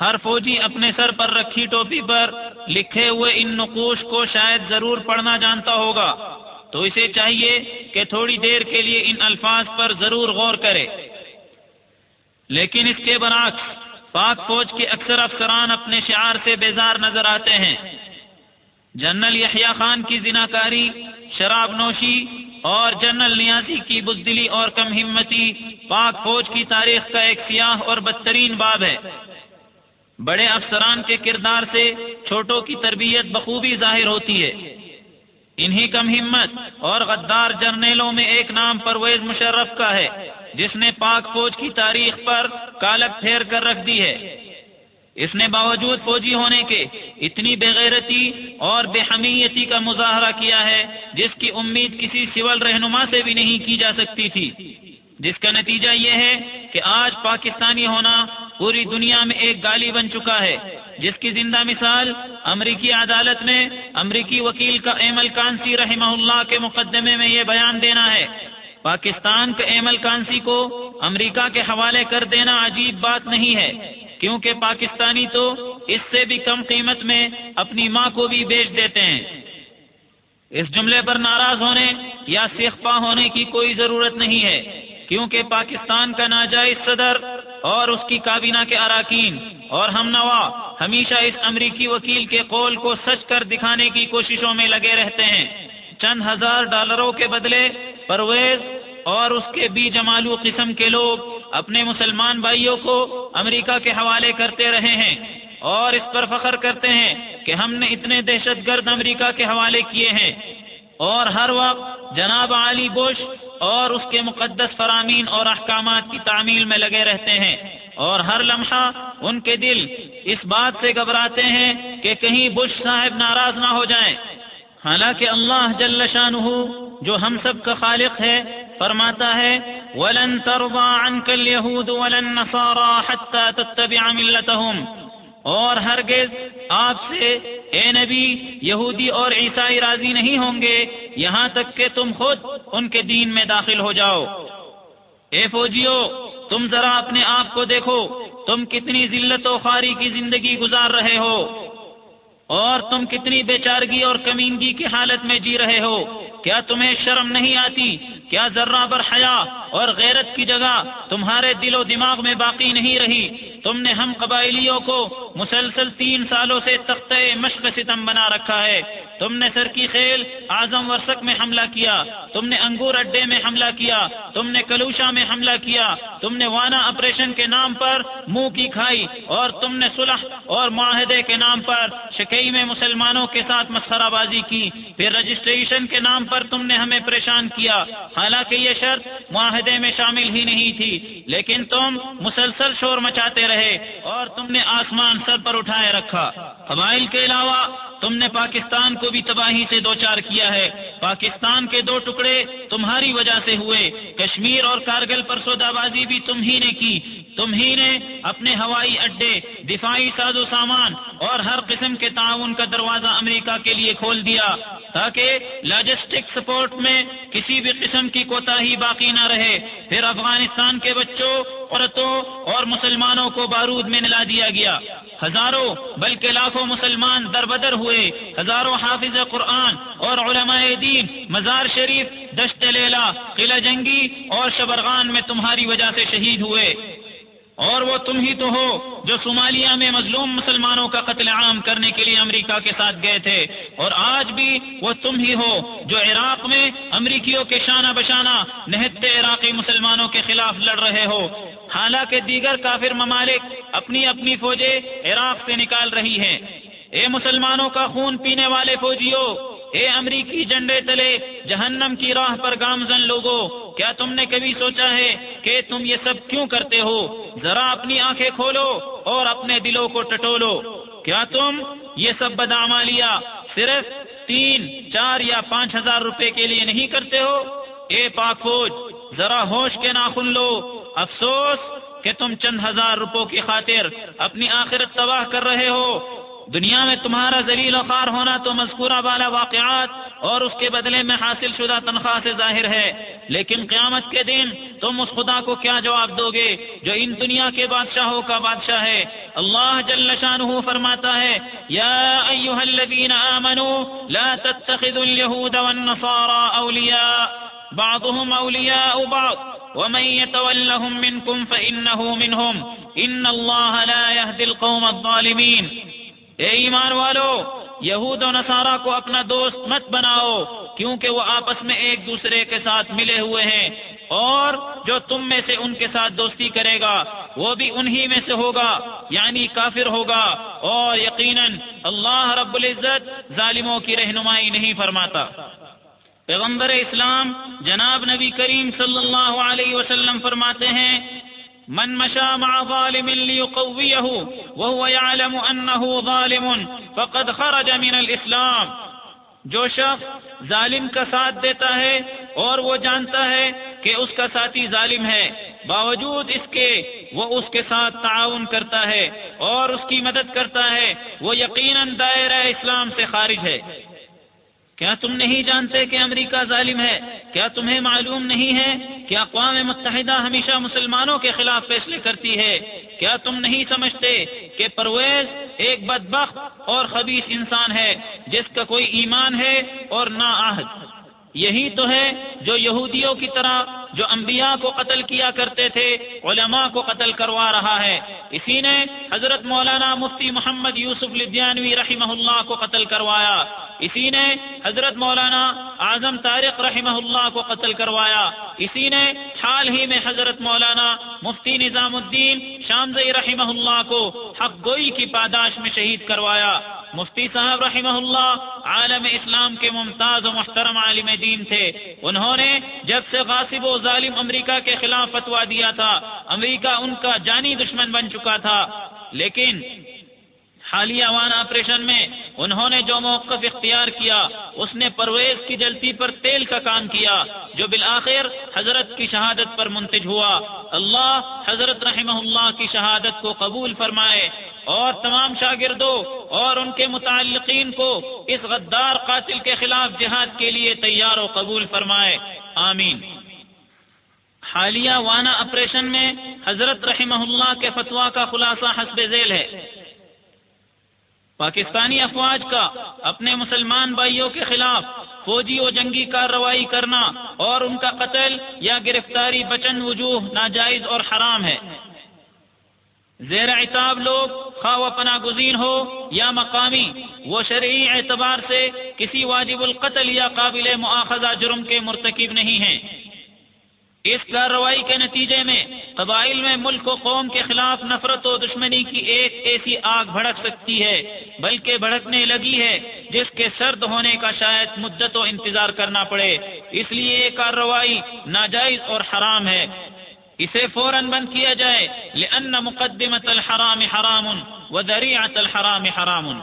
ہر فوجی اپنے سر پر رکھی ٹوپی پر لکھے ہوئے ان نقوش کو شاید ضرور پڑھنا جانتا ہوگا۔ تو اسے چاہیے کہ تھوڑی دیر کے لیے ان الفاظ پر ضرور غور کرے۔ لیکن اس کے برعکس پاک فوج کے اکثر افسران اپنے شعار سے بیزار نظر آتے ہیں۔ جنرل یحییٰ خان کی زناکاری، شراب نوشی اور جنرل نیازی کی بزدلی اور کم ہمتی پاک فوج کی تاریخ کا ایک سیاہ اور بدترین باب ہے۔ بڑے افسران کے کردار سے چھوٹوں کی تربیت بخوبی ظاہر ہوتی ہے۔ انہی کم ہمت اور غدار جرنیلوں میں ایک نام پرویز مشرف کا ہے، جس نے پاک فوج کی تاریخ پر کالک پھیر کر رکھ دی ہے۔ اس نے باوجود فوجی ہونے کے اتنی بےغیرتی اور بے حمیتی کا مظاہرہ کیا ہے، جس کی امید کسی سول رہنما سے بھی نہیں کی جا سکتی تھی۔ جس کا نتیجہ یہ ہے کہ آج پاکستانی ہونا پوری دنیا میں ایک گالی بن چکا ہے۔ جس کی زندہ مثال امریکی عدالت میں امریکی وکیل کا ایمل کانسی رحمہ اللہ کے مقدمے میں یہ بیان دینا ہے۔ پاکستان کے ایمل کانسی کو امریکہ کے حوالے کر دینا عجیب بات نہیں ہے۔ کیونکہ پاکستانی تو اس سے بھی کم قیمت میں اپنی ماں کو بھی بیچ دیتے ہیں۔ اس جملے پر ناراض ہونے یا سیخپا ہونے کی کوئی ضرورت نہیں ہے۔ کیونکہ پاکستان کا ناجائز صدر اور اس کی کابینہ کے اراکین اور ہم نوا ہمیشہ اس امریکی وکیل کے قول کو سچ کر دکھانے کی کوششوں میں لگے رہتے ہیں۔ چند ہزار ڈالروں کے بدلے پرویز اور اس کے بی جمالو قسم کے لوگ اپنے مسلمان بھائیوں کو امریکہ کے حوالے کرتے رہے ہیں اور اس پر فخر کرتے ہیں کہ ہم نے اتنے دہشت گرد امریکہ کے حوالے کیے ہیں۔ اور ہر وقت جناب علی بش اور اس کے مقدس فرامین اور احکامات کی تعمیل میں لگے رہتے ہیں اور ہر لمحہ ان کے دل اس بات سے گھبراتے ہیں کہ کہیں بش صاحب ناراض نہ ہو جائیں۔ حالانکہ اللہ جل شانہ جو ہم سب کا خالق ہے، فرماتا ہے، ولن ترضى عنك اليهود ولا النصارى حتى تتبع ملتهم اور ہرگز آپ سے، اے نبی، یہودی اور عیسائی راضی نہیں ہوں گے، یہاں تک کہ تم خود ان کے دین میں داخل ہو جاؤ۔ اے فوجیو، تم ذرا اپنے آپ کو دیکھو، تم کتنی ذلت و خاری کی زندگی گزار رہے ہو، اور تم کتنی بے چارگی اور کمینگی کی حالت میں جی رہے ہو۔ کیا تمہیں شرم نہیں آتی کیا ذرہ بر حیا اور غیرت کی جگہ تمہارے دل و دماغ میں باقی نہیں رہی؟ تم نے ہم قبائلیوں کو مسلسل تین سالوں سے تختہ مشق ستم بنا رکھا ہے۔ تم نے سر کی خیل اعظم ورسک میں حملہ کیا۔ تم نے انگور اڈے میں حملہ کیا۔ تم نے کلوشا میں حملہ کیا۔ تم نے وانا آپریشن کے نام پر منہ کی کھائی اور تم نے صلح اور معاہدے کے نام پر شکئی میں مسلمانوں کے ساتھ مسخرہ بازی کی۔ پھر رجسٹریشن کے نام پر تم نے ہمیں پریشان کیا۔ حالانکہ یہ شرط معاہدے میں شامل ہی نہیں تھی، لیکن تم مسلسل شور مچاتے رہے اور تم نے آسمان سر پر اٹھائے رکھا۔ قبائل کے علاوہ، تم نے پاکستان کو بھی تباہی سے دو چار کیا ہے۔ پاکستان کے دو ٹکڑے تمہاری وجہ سے ہوئے۔ کشمیر اور کارگل پر سودا بازی بھی تم ہی نے کی۔ تم ہی نے اپنے ہوائی اڈے، دفاعی ساز و سامان اور ہر قسم کے تعاون کا دروازہ امریکہ کے لیے کھول دیا تاکہ لاجسٹک سپورٹ میں کسی بھی قسم کی کوتا ہی باقی نہ رہے۔ پھر افغانستان کے بچوں عورتوں اور مسلمانوں کو بارود میں نلا دیا گیا۔ ہزاروں بلکہ لاکھوں مسلمان در بدر ہوئے۔ ہزاروں حافظ قرآن اور علماء دین، مزار شریف، دشت لیلا، قلعہ جنگی اور شبرغان میں تمہاری وجہ سے شہید ہوئے۔ اور وہ تم ہی تو ہو جو صومالیہ میں مظلوم مسلمانوں کا قتل عام کرنے کے لیے امریکہ کے ساتھ گئے تھے۔ اور آج بھی وہ تم ہی ہو جو عراق میں امریکیوں کے شانہ بشانہ نہتے عراقی مسلمانوں کے خلاف لڑ رہے ہو۔ حالانکہ دیگر کافر ممالک اپنی اپنی فوجیں عراق سے نکال رہی ہیں۔ اے مسلمانوں کا خون پینے والے فوجیوں اے امریکی جنڈے تلے، جہنم کی راہ پر گامزن لوگوں کیا تم نے کبھی سوچا ہے کہ تم یہ سب کیوں کرتے ہو؟ ذرا اپنی آنکھیں کھولو اور اپنے دلوں کو ٹٹولو۔ کیا تم یہ سب بدامالیہ صرف تین، چار یا پانچ ہزار روپے کے لیے نہیں کرتے ہو؟ اے پاک فوج، ذرا ہوش کے ناخن لو۔ افسوس کہ تم چند ہزار روپوں کی خاطر اپنی آخرت تباہ کر رہے ہو۔ دنیا میں تمہارا ذلیل و وقار ہونا تو مذکورہ والا واقعات اور اس کے بدلے میں حاصل شدہ تنخواہ سے ظاہر ہے۔ لیکن قیامت کے دن تم اس خدا کو کیا جواب دو گے جو ان دنیا کے بادشاہوں کا بادشاہ ہے؟ اللہ جل شانہ فرماتا ہے، یا ایوہ الذین آمنوا لا تتخذوا اليہود والنصارى اولیاء، بعضهم اولیاء بعض، ومن يتولهم منكم فإنه منهم ان الله لا يهدي القوم الظالمين اے ایمان والو، یہود و نصارہ کو اپنا دوست مت بناؤ، کیونکہ وہ آپس میں ایک دوسرے کے ساتھ ملے ہوئے ہیں۔ اور جو تم میں سے ان کے ساتھ دوستی کرے گا، وہ بھی انہی میں سے ہوگا یعنی کافر ہوگا۔ اور یقیناً اللہ رب العزت ظالموں کی رہنمائی نہیں فرماتا۔ پیغمبر اسلام جناب نبی کریم صلی اللہ علیہ وسلم فرماتے ہیں من مشى مع ظالم ليقويه وهو يعلم أنه ظالم فقد خرج من الإسلام. جو شخص ظالم کا ساتھ دیتا ہے اور وہ جانتا ہے کہ اس کا ساتھی ظالم ہے، باوجود اس کے وہ اس کے ساتھ تعاون کرتا ہے اور اس کی مدد کرتا ہے، وہ یقیناً دائرہ اسلام سے خارج ہے۔ کیا تم نہیں جانتے کہ امریکہ ظالم ہے؟ کیا تمہیں معلوم نہیں ہے کہ اقوام متحدہ ہمیشہ مسلمانوں کے خلاف فیصلے کرتی ہے؟ کیا تم نہیں سمجھتے کہ پرویز ایک بدبخت اور خبیص انسان ہے، جس کا کوئی ایمان ہے اور نا یہی تو ہے جو یہودیوں کی طرح جو انبیاء کو قتل کیا کرتے تھے، علماء کو قتل کروا رہا ہے۔ اسی نے حضرت مولانا مفتی محمد یوسف لدیانوی رحمہ اللہ کو قتل کروایا۔ اسی نے حضرت مولانا اعظم طارق رحمہ اللہ کو قتل کروایا۔ اسی نے حال ہی میں حضرت مولانا مفتی نظام الدین شامزئی رحمہ اللہ کو حق گوئی کی پاداش میں شہید کروایا۔ مفتی صاحب رحمہ اللہ عالم اسلام کے ممتاز و محترم عالم دین تھے۔ انہوں نے جب سے غاصب و ظالم امریکہ کے خلاف فتوا دیا تھا۔ امریکہ ان کا جانی دشمن بن چکا تھا۔ لیکن حالیہ وان آپریشن میں انہوں نے جو موقف اختیار کیا، اس نے پرویز کی جلتی پر تیل کا کام کیا، جو بالآخر حضرت کی شہادت پر منتج ہوا۔ اللہ حضرت رحمہ اللہ کی شہادت کو قبول فرمائے اور تمام شاگردوں اور ان کے متعلقین کو اس غدار قاتل کے خلاف جہاد کے لیے تیار و قبول فرمائے۔ آمین۔ حالیہ وانا آپریشن میں حضرت رحمہ اللہ کے فتوا کا خلاصہ حسب ذیل ہے۔ پاکستانی افواج کا اپنے مسلمان بھائیوں کے خلاف فوجی و جنگی کارروائی کرنا اور ان کا قتل یا گرفتاری بچن وجوہ ناجائز اور حرام ہے۔ زیر اعتاب لوگ خواہ پناہ گزین ہو یا مقامی، وہ شرعی اعتبار سے کسی واجب القتل یا قابل مواخذہ جرم کے مرتکب نہیں ہیں۔ اس کارروائی کے نتیجے میں قبائل میں ملک و قوم کے خلاف نفرت و دشمنی کی ایک ایسی آگ بھڑک سکتی ہے، بلکہ بھڑکنے لگی ہے، جس کے سرد ہونے کا شاید مدت و انتظار کرنا پڑے۔ اس لیے یہ کارروائی ناجائز اور حرام ہے۔ اسے فوراً بند کیا جائے، لأن مقدمت الحرام حرام و ذریعت الحرام حرام۔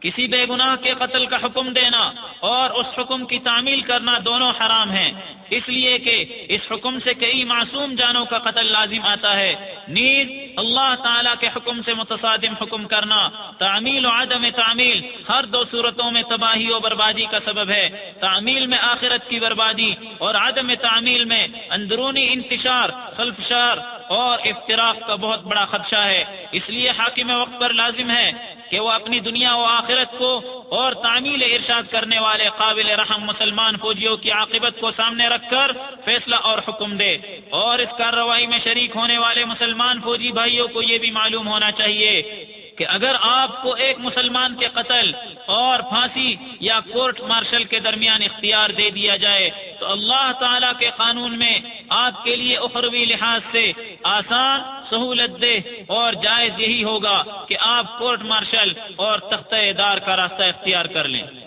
کسی بے گناہ کے قتل کا حکم دینا اور اس حکم کی تعمیل کرنا دونوں حرام ہیں۔ اس لیے کہ اس حکم سے کئی معصوم جانوں کا قتل لازم آتا ہے۔ نیز اللہ تعالیٰ کے حکم سے متصادم حکم کرنا، تعمیل و عدم تعمیل ہر دو صورتوں میں تباہی و بربادی کا سبب ہے۔ تعمیل میں آخرت کی بربادی اور عدم تعمیل میں اندرونی انتشار، خلفشار اور افتراق کا بہت بڑا خدشہ ہے۔ اس لیے حاکم وقت پر لازم ہے کہ وہ اپنی دنیا و آخرت کو اور تعمیل ارشاد کرنے والے قابل رحم مسلمان فوجیوں کی عاقبت کو سامنے رکھ کر، فیصلہ اور حکم دے۔ اور اس کارروائی میں شریک ہونے والے مسلمان فوجی بھائیوں کو یہ بھی معلوم ہونا چاہیے کہ اگر آپ کو ایک مسلمان کے قتل اور پھانسی یا کورٹ مارشل کے درمیان اختیار دے دیا جائے، تو اللہ تعالیٰ کے قانون میں آپ کے لیے اخروی لحاظ سے آسان، سہولت دے اور جائز یہی ہوگا کہ آپ کورٹ مارشل اور تختہ دار کا راستہ اختیار کر لیں۔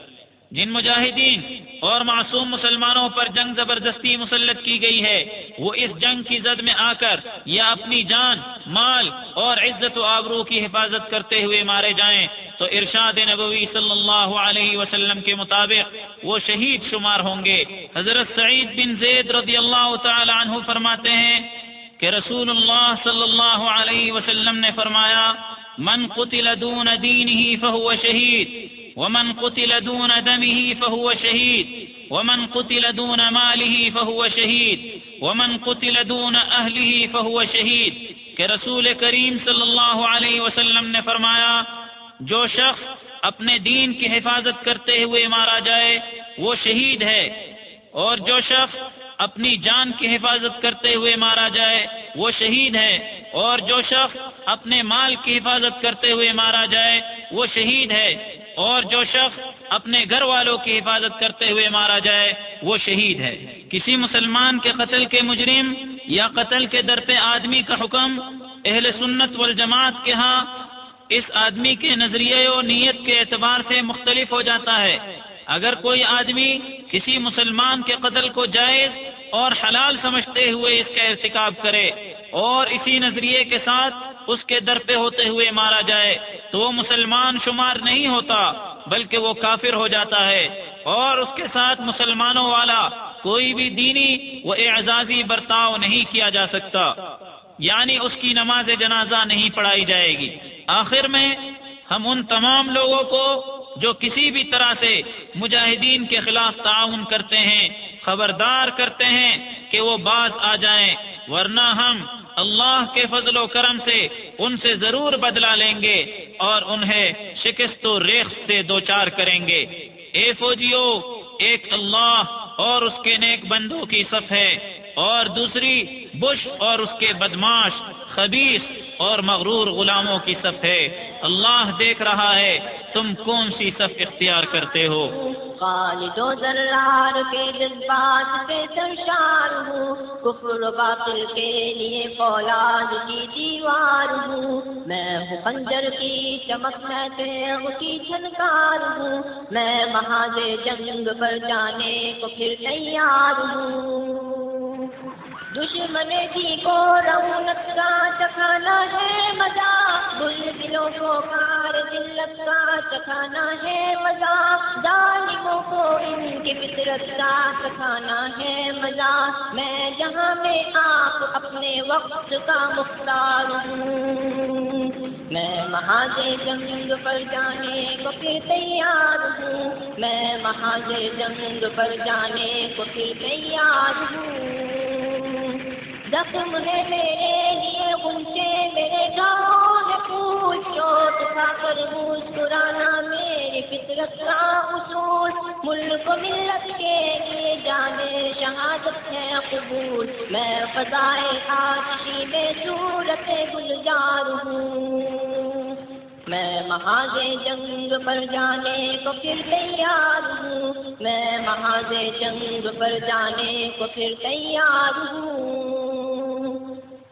جن مجاہدین اور معصوم مسلمانوں پر جنگ زبردستی مسلط کی گئی ہے، وہ اس جنگ کی زد میں آ کر یا اپنی جان، مال اور عزت و آبرو کی حفاظت کرتے ہوئے مارے جائیں تو ارشاد نبوی صلی اللہ علیہ وسلم کے مطابق وہ شہید شمار ہوں گے۔ حضرت سعید بن زید رضی اللہ تعالی عنہ فرماتے ہیں کہ رسول اللہ صلی اللہ علیہ وسلم نے فرمایا، من قتل دون دینه فهو شہید ومن قتل دون دمه فهو شهيد. ومن قتل دون ماله فهو شهيد. ومن قتل دون أهله فهو شهيد. کہ رسول کریم صلی اللہ علیہ وسلم نے فرمایا، جو شخص اپنے دین کی حفاظت کرتے ہوئے مارا جائے، وہ شہید ہے۔ اور جو شخص اپنی جان کی حفاظت کرتے ہوئے مارا جائے، وہ شہید ہے۔ اور جو شخص اپنے مال کی حفاظت کرتے ہوئے مارا جائے، وہ شہید ہے۔ اور جو شخص اپنے گھر والوں کی حفاظت کرتے ہوئے مارا جائے، وہ شہید ہے۔ کسی مسلمان کے قتل کے مجرم یا قتل کے در پہ آدمی کا حکم اہل سنت والجماعت کے ہاں اس آدمی کے نظریے و نیت کے اعتبار سے مختلف ہو جاتا ہے۔ اگر کوئی آدمی کسی مسلمان کے قتل کو جائز اور حلال سمجھتے ہوئے اس کا ارتکاب کرے اور اسی نظریے کے ساتھ اس کے در پہ ہوتے ہوئے مارا جائے تو وہ مسلمان شمار نہیں ہوتا، بلکہ وہ کافر ہو جاتا ہے۔ اور اس کے ساتھ مسلمانوں والا کوئی بھی دینی و اعزازی برتاؤ نہیں کیا جا سکتا۔ یعنی اس کی نماز جنازہ نہیں پڑھائی جائے گی۔ آخر میں ہم ان تمام لوگوں کو جو کسی بھی طرح سے مجاہدین کے خلاف تعاون کرتے ہیں، خبردار کرتے ہیں کہ وہ باز آ جائیں، ورنہ ہم اللہ کے فضل و کرم سے ان سے ضرور بدلا لیں گے اور انہیں شکست و ریخ سے دوچار کریں گے۔ اے فوجیو، ایک اللہ اور اس کے نیک بندوں کی صف ہے اور دوسری بش اور اس کے بدماش خبیص اور مغرور غلاموں کی صف ہے۔ اللہ دیکھ رہا ہے تم کون سی صف اختیار کرتے ہو۔ خالد و ذرار کے جذبات پہ سرشار ہوں۔ کفر و باطل کے لیے فولاد کی دیوار ہوں۔ میں ہوں خنجر کی چمک، میں تیغ کی جھنکار ہوں۔ میں مہاج جنگ پر جانے کو پھر تیار ہوں۔ دشمن جی کو رونق کا چکھانا ہے مزہ بل دلوں کو کار دلت کا چکھانا ہے مزہ ظالموں کو ان کی فطرت کا چکھانا ہے مزہ میں جہاں میں آپ اپنے وقت کا مختار ہوں، میں مہاج جنگ پر جانے کو پھر تیار ہوں، میں مہاج جنگ پر جانے کو پھر تیار ہوں۔ زخم ہے میرے لیے ان میرے گاؤں میں پوچھو تھا کر مسکرانا میری فطرت کا اصول، ملک ملت کے لیے جانے شہادت ہے قبول۔ میں فضائے آشی میں صورت گلزار ہوں۔ میں مہاج جنگ پر جانے کو پھر تیار ہوں۔ میں مہاج جنگ پر جانے کو پھر تیار ہوں۔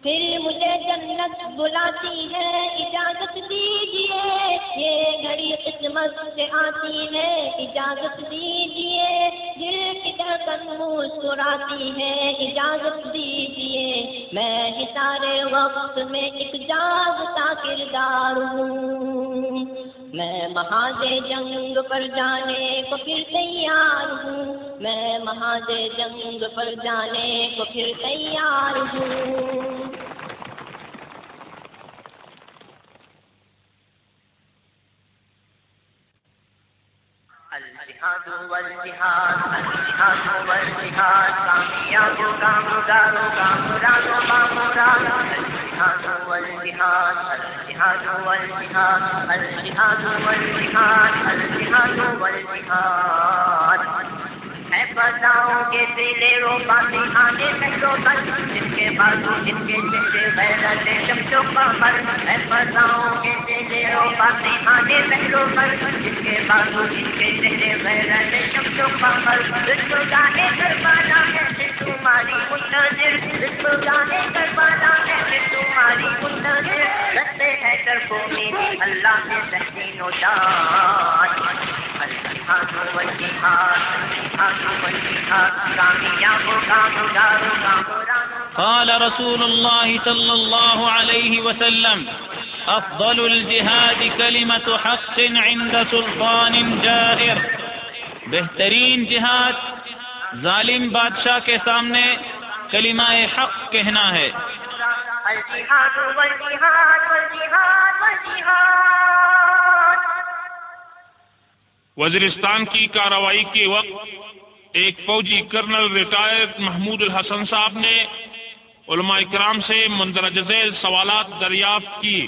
پھر مجھے جنت بلاتی ہے، اجازت دیجیے یہ گھڑی قسمت سے آتی ہے، اجازت دیجیے دل کی دھڑکن مسکراتی ہے، اجازت دیجیے میں سارے وقت میں ایک جاگتا کردار ہوں۔ میں مہاج جنگ پر جانے کو پھر تیار ہوں۔ میں مہاج جنگ پر جانے کو پھر تیار ہوں۔ الجهاد والجهاد الجهاد والجهاد، کامیاب کامدارو کامرانو دارو الجهاد والجهاد الجهاد والجهاد الجهاد والجهاد الجهاد والجهاد. ہے فضاؤں کے دلوں پاتی آنے پہلو تک جن کے بازو جن کے چہرے غیرت شمشو قمر ہے فضاؤں کے دلوں پاتی آنے پہلو تک جن کے بازو جن کے چہرے غیرت شمشو قمر رسم گانے کروانا ہے تمہاری منتظر۔ رسم گانے کروانا ہے تمہاری منتظر۔ رستے ہے کر کو میری اللہ سے تحسین و جان قال رسول الله صلى الله عليه وسلم، أفضل الجهاد كلمة حق عند سلطان جائر بہترین جہاد ظالم بادشاہ کے سامنے کلمہ حق کہنا ہے۔ الجہاد والجہاد والجہاد والجہاد وزیرستان کی کارروائی کے وقت ایک فوجی کرنل ریٹائر محمود الحسن صاحب نے علماء کرام سے مندرجہ ذیل سوالات دریافت کی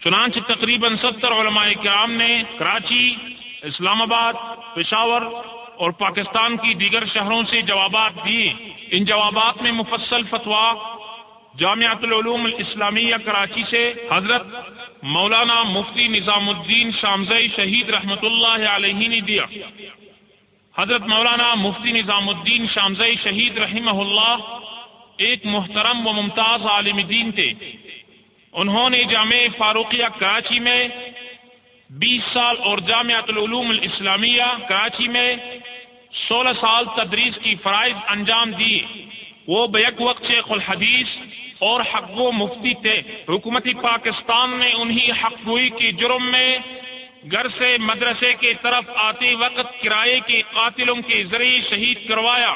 چنانچہ تقریباً ستر علماء کرام نے کراچی، اسلام آباد، پشاور اور پاکستان کی دیگر شہروں سے جوابات دیے۔ ان جوابات میں مفصل فتویٰ جامعۃ العلوم الاسلامیہ کراچی سے حضرت مولانا مفتی نظام الدین شامزئی شہید رحمۃ اللہ علیہ نے دیا۔ حضرت مولانا مفتی نظام الدین شامزئی شہید رحمہ اللہ ایک محترم و ممتاز عالم دین تھے۔ انہوں نے جامع فاروقیہ کراچی میں بیس سال اور جامعۃ العلوم الاسلامیہ کراچی میں سولہ سال تدریس کی فرائض انجام دیے۔ وہ بیک وقت شیخ الحدیث اور حق و مفتی تھے۔ حکومتی پاکستان نے انہی حق گوئی کی جرم میں گھر سے مدرسے کی طرف آتے وقت کرائے کے قاتلوں کے ذریعے شہید کروایا۔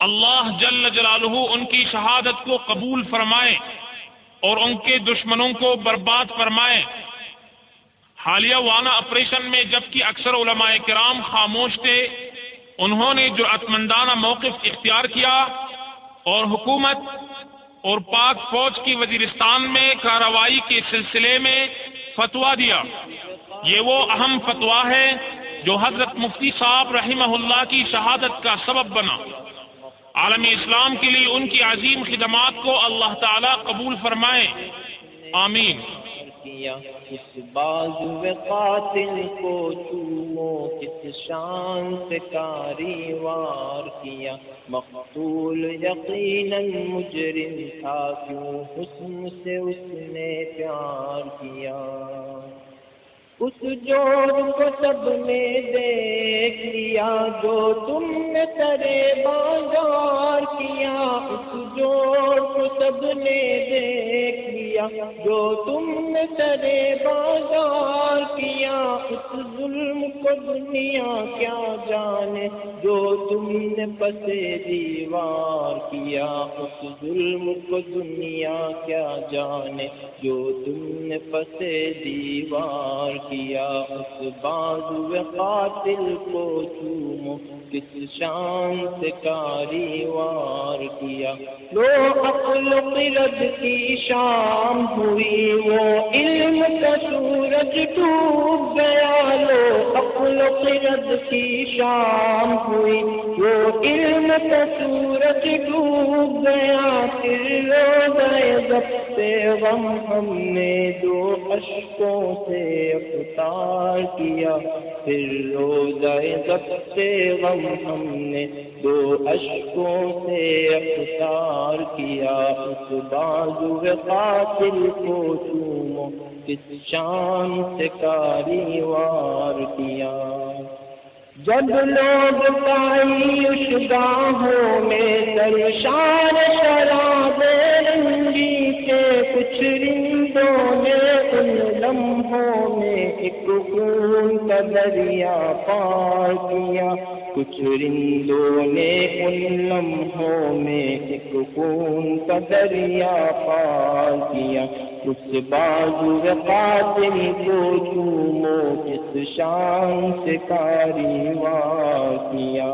اللہ جل جلالہ ان کی شہادت کو قبول فرمائے اور ان کے دشمنوں کو برباد فرمائے۔ حالیہ وانا آپریشن میں جبکہ اکثر علماء کرام خاموش تھے، انہوں نے جو عطمندانہ موقف اختیار کیا اور حکومت اور پاک فوج کی وزیرستان میں کارروائی کے سلسلے میں فتوا دیا۔ یہ وہ اہم فتوا ہے جو حضرت مفتی صاحب رحمہ اللہ کی شہادت کا سبب بنا۔ عالمی اسلام کے لیے ان کی عظیم خدمات کو اللہ تعالی قبول فرمائے۔ آمین۔ کس کو کس شان سے کاری وار کیا۔ مقتول یقیناً مجرم تھا، کیوں حسن سے اس نے پیار کیا؟ اس جوڑ کو سب نے دیکھ لیا، جو تم نے ترے بازار کیا، اس جوڑ کو سب نے دیکھ لیا، جو تم نے ترے بازار کیا، اس ظلم کو دنیا کیا جانے، جو تم نے پسے دیوار کیا، اس ظلم کو دنیا کیا جانے، جو تم نے پسے دیوار کیا اس بازو قاتل کو چومو کس شان سے کاری وار کیا؟ لو عقل قرد کی شام ہوئی، وہ علم کا سورج ڈوب گیا لو عقل قرد کی شام ہوئی وہ علم کا سورج ڈوب گیا۔ پھر لو گئے جب سے غم، ہم نے دو اشکوں سے افطار کیا۔ پھر لو گئے جب سے غم ہم نے دو اشکوں سے افطار کیا۔ اس بازو قاتل کو چومو، کس شان سے کاری وار کیا۔ جب لوگ پائی اس گاہوں میں درشان شراب رنگی کے کچھ رندوں نے ان لمحوں میں ایک خون کا دریا پار کیا۔ کچھ رندوں نے ان لمحوں میں ایک خون کا دریا پار کیا۔ کچھ بازو قاتل کو چومو کس شان سے کاری کیا۔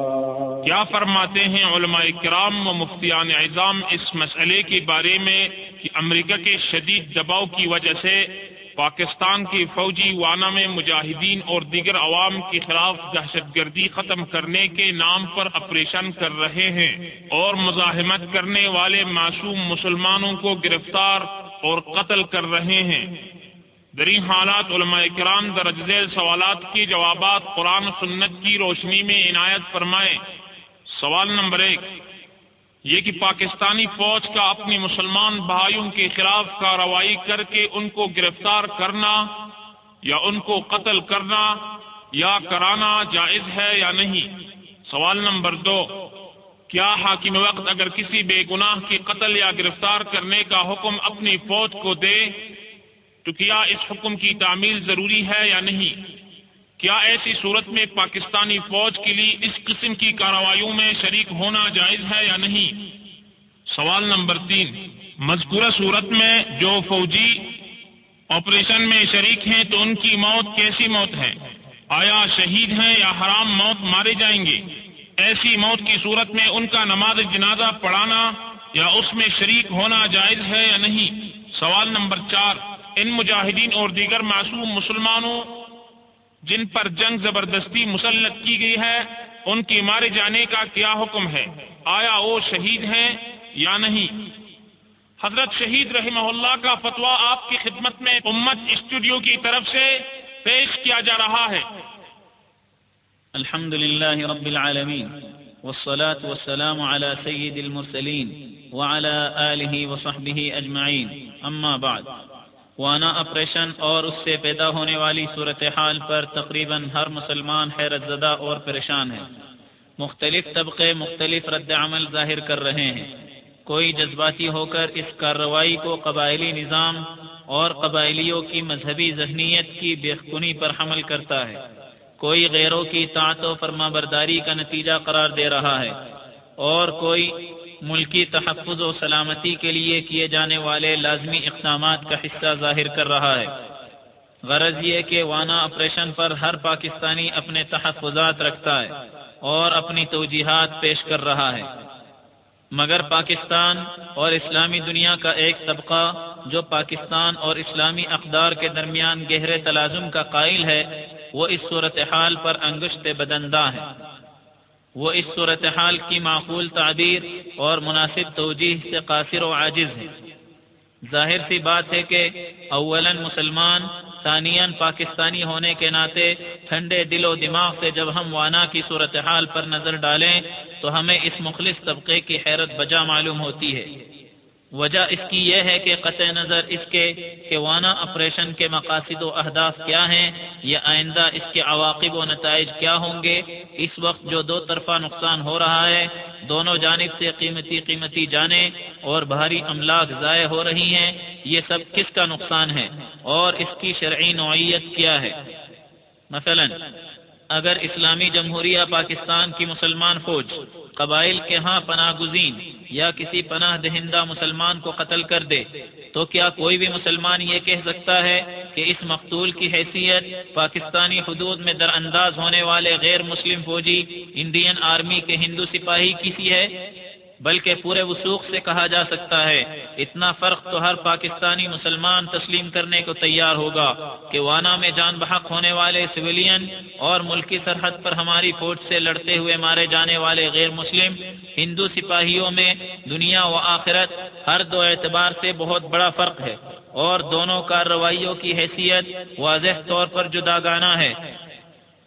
کیا فرماتے ہیں علماء کرام و مفتیان اعظام اس مسئلے کے بارے میں؟ کہ امریکہ کے شدید دباؤ کی وجہ سے پاکستان کی فوجی وانا میں مجاہدین اور دیگر عوام کے خلاف دہشت گردی ختم کرنے کے نام پر آپریشن کر رہے ہیں اور مزاحمت کرنے والے معصوم مسلمانوں کو گرفتار اور قتل کر رہے ہیں۔ دری حالات علماء کرام درج ذیل سوالات کے جوابات قرآن سنت کی روشنی میں عنایت فرمائے سوال نمبر ایک یہ کہ پاکستانی فوج کا اپنی مسلمان بھائیوں کے خلاف کارروائی کر کے ان کو گرفتار کرنا یا ان کو قتل کرنا یا کرانا جائز ہے یا نہیں؟ سوال نمبر دو، کیا حاکم وقت اگر کسی بے گناہ کے قتل یا گرفتار کرنے کا حکم اپنی فوج کو دے، تو کیا اس حکم کی تعمیل ضروری ہے یا نہیں؟ کیا ایسی صورت میں پاکستانی فوج کے لیے اس قسم کی کارروائیوں میں شریک ہونا جائز ہے یا نہیں؟ سوال نمبر تین، مذکورہ صورت میں جو فوجی آپریشن میں شریک ہیں تو ان کی موت کیسی موت ہے؟ آیا شہید ہیں یا حرام موت مارے جائیں گے؟ ایسی موت کی صورت میں ان کا نماز جنازہ پڑھانا یا اس میں شریک ہونا جائز ہے یا نہیں؟ سوال نمبر چار، ان مجاہدین اور دیگر معصوم مسلمانوں جن پر جنگ زبردستی مسلط کی گئی ہے، ان کے مارے جانے کا کیا حکم ہے؟ آیا وہ شہید ہیں یا نہیں؟ حضرت شہید رحمہ اللہ کا فتویٰ آپ کی خدمت میں امت اسٹوڈیو کی طرف سے پیش کیا جا رہا ہے۔ الحمد لله رب العالمين والصلاة والسلام على سيد المرسلين وعلى آله وصحبه أجمعين أما بعد۔ وانا آپریشن اور اس سے پیدا ہونے والی صورتحال پر تقریباً ہر مسلمان حیرت زدہ اور پریشان ہے۔ مختلف طبقے مختلف رد عمل ظاہر کر رہے ہیں۔ کوئی جذباتی ہو کر اس کارروائی کو قبائلی نظام اور قبائلیوں کی مذہبی ذہنیت کی بےخنی پر حمل کرتا ہے۔ کوئی غیروں کی طاعت و فرما برداری کا نتیجہ قرار دے رہا ہے اور کوئی ملکی تحفظ و سلامتی کے لیے کیے جانے والے لازمی اقدامات کا حصہ ظاہر کر رہا ہے۔ غرض یہ کہ وانا آپریشن پر ہر پاکستانی اپنے تحفظات رکھتا ہے اور اپنی توجیحات پیش کر رہا ہے۔ مگر پاکستان اور اسلامی دنیا کا ایک طبقہ جو پاکستان اور اسلامی اقدار کے درمیان گہرے تلازم کا قائل ہے، وہ اس صورتحال پر انگشت بدندہ ہے۔ وہ اس صورتحال کی معقول تعبیر اور مناسب توجیح سے قاصر و عاجز ہیں۔ ظاہر سی بات ہے کہ اولاً مسلمان، ثانیاً پاکستانی ہونے کے ناطے ٹھنڈے دل و دماغ سے جب ہم وانا کی صورتحال پر نظر ڈالیں تو ہمیں اس مخلص طبقے کی حیرت بجا معلوم ہوتی ہے۔ وجہ اس کی یہ ہے کہ قطع نظر اس کے کہ وانا آپریشن کے مقاصد و اہداف کیا ہیں یا آئندہ اس کے عواقب و نتائج کیا ہوں گے؟ اس وقت جو دو طرفہ نقصان ہو رہا ہے، دونوں جانب سے قیمتی قیمتی جانے اور بھاری املاک ضائع ہو رہی ہیں، یہ سب کس کا نقصان ہے؟ اور اس کی شرعی نوعیت کیا ہے؟ مثلا، اگر اسلامی جمہوریہ پاکستان کی مسلمان فوج قبائل کے ہاں پناہ گزین یا کسی پناہ دہندہ مسلمان کو قتل کر دے، تو کیا کوئی بھی مسلمان یہ کہہ سکتا ہے کہ اس مقتول کی حیثیت پاکستانی حدود میں در انداز ہونے والے غیر مسلم فوجی انڈین آرمی کے ہندو سپاہی کسی ہے؟ بلکہ پورے وسوخ سے کہا جا سکتا ہے۔ اتنا فرق تو ہر پاکستانی مسلمان تسلیم کرنے کو تیار ہوگا کہ وانا میں جان بحق ہونے والے سویلین اور ملکی سرحد پر ہماری فوج سے لڑتے ہوئے مارے جانے والے غیر مسلم، ہندو سپاہیوں میں دنیا و آخرت ہر دو اعتبار سے بہت بڑا فرق ہے۔ اور دونوں کارروائیوں کی حیثیت واضح طور پر جدا گانا ہے۔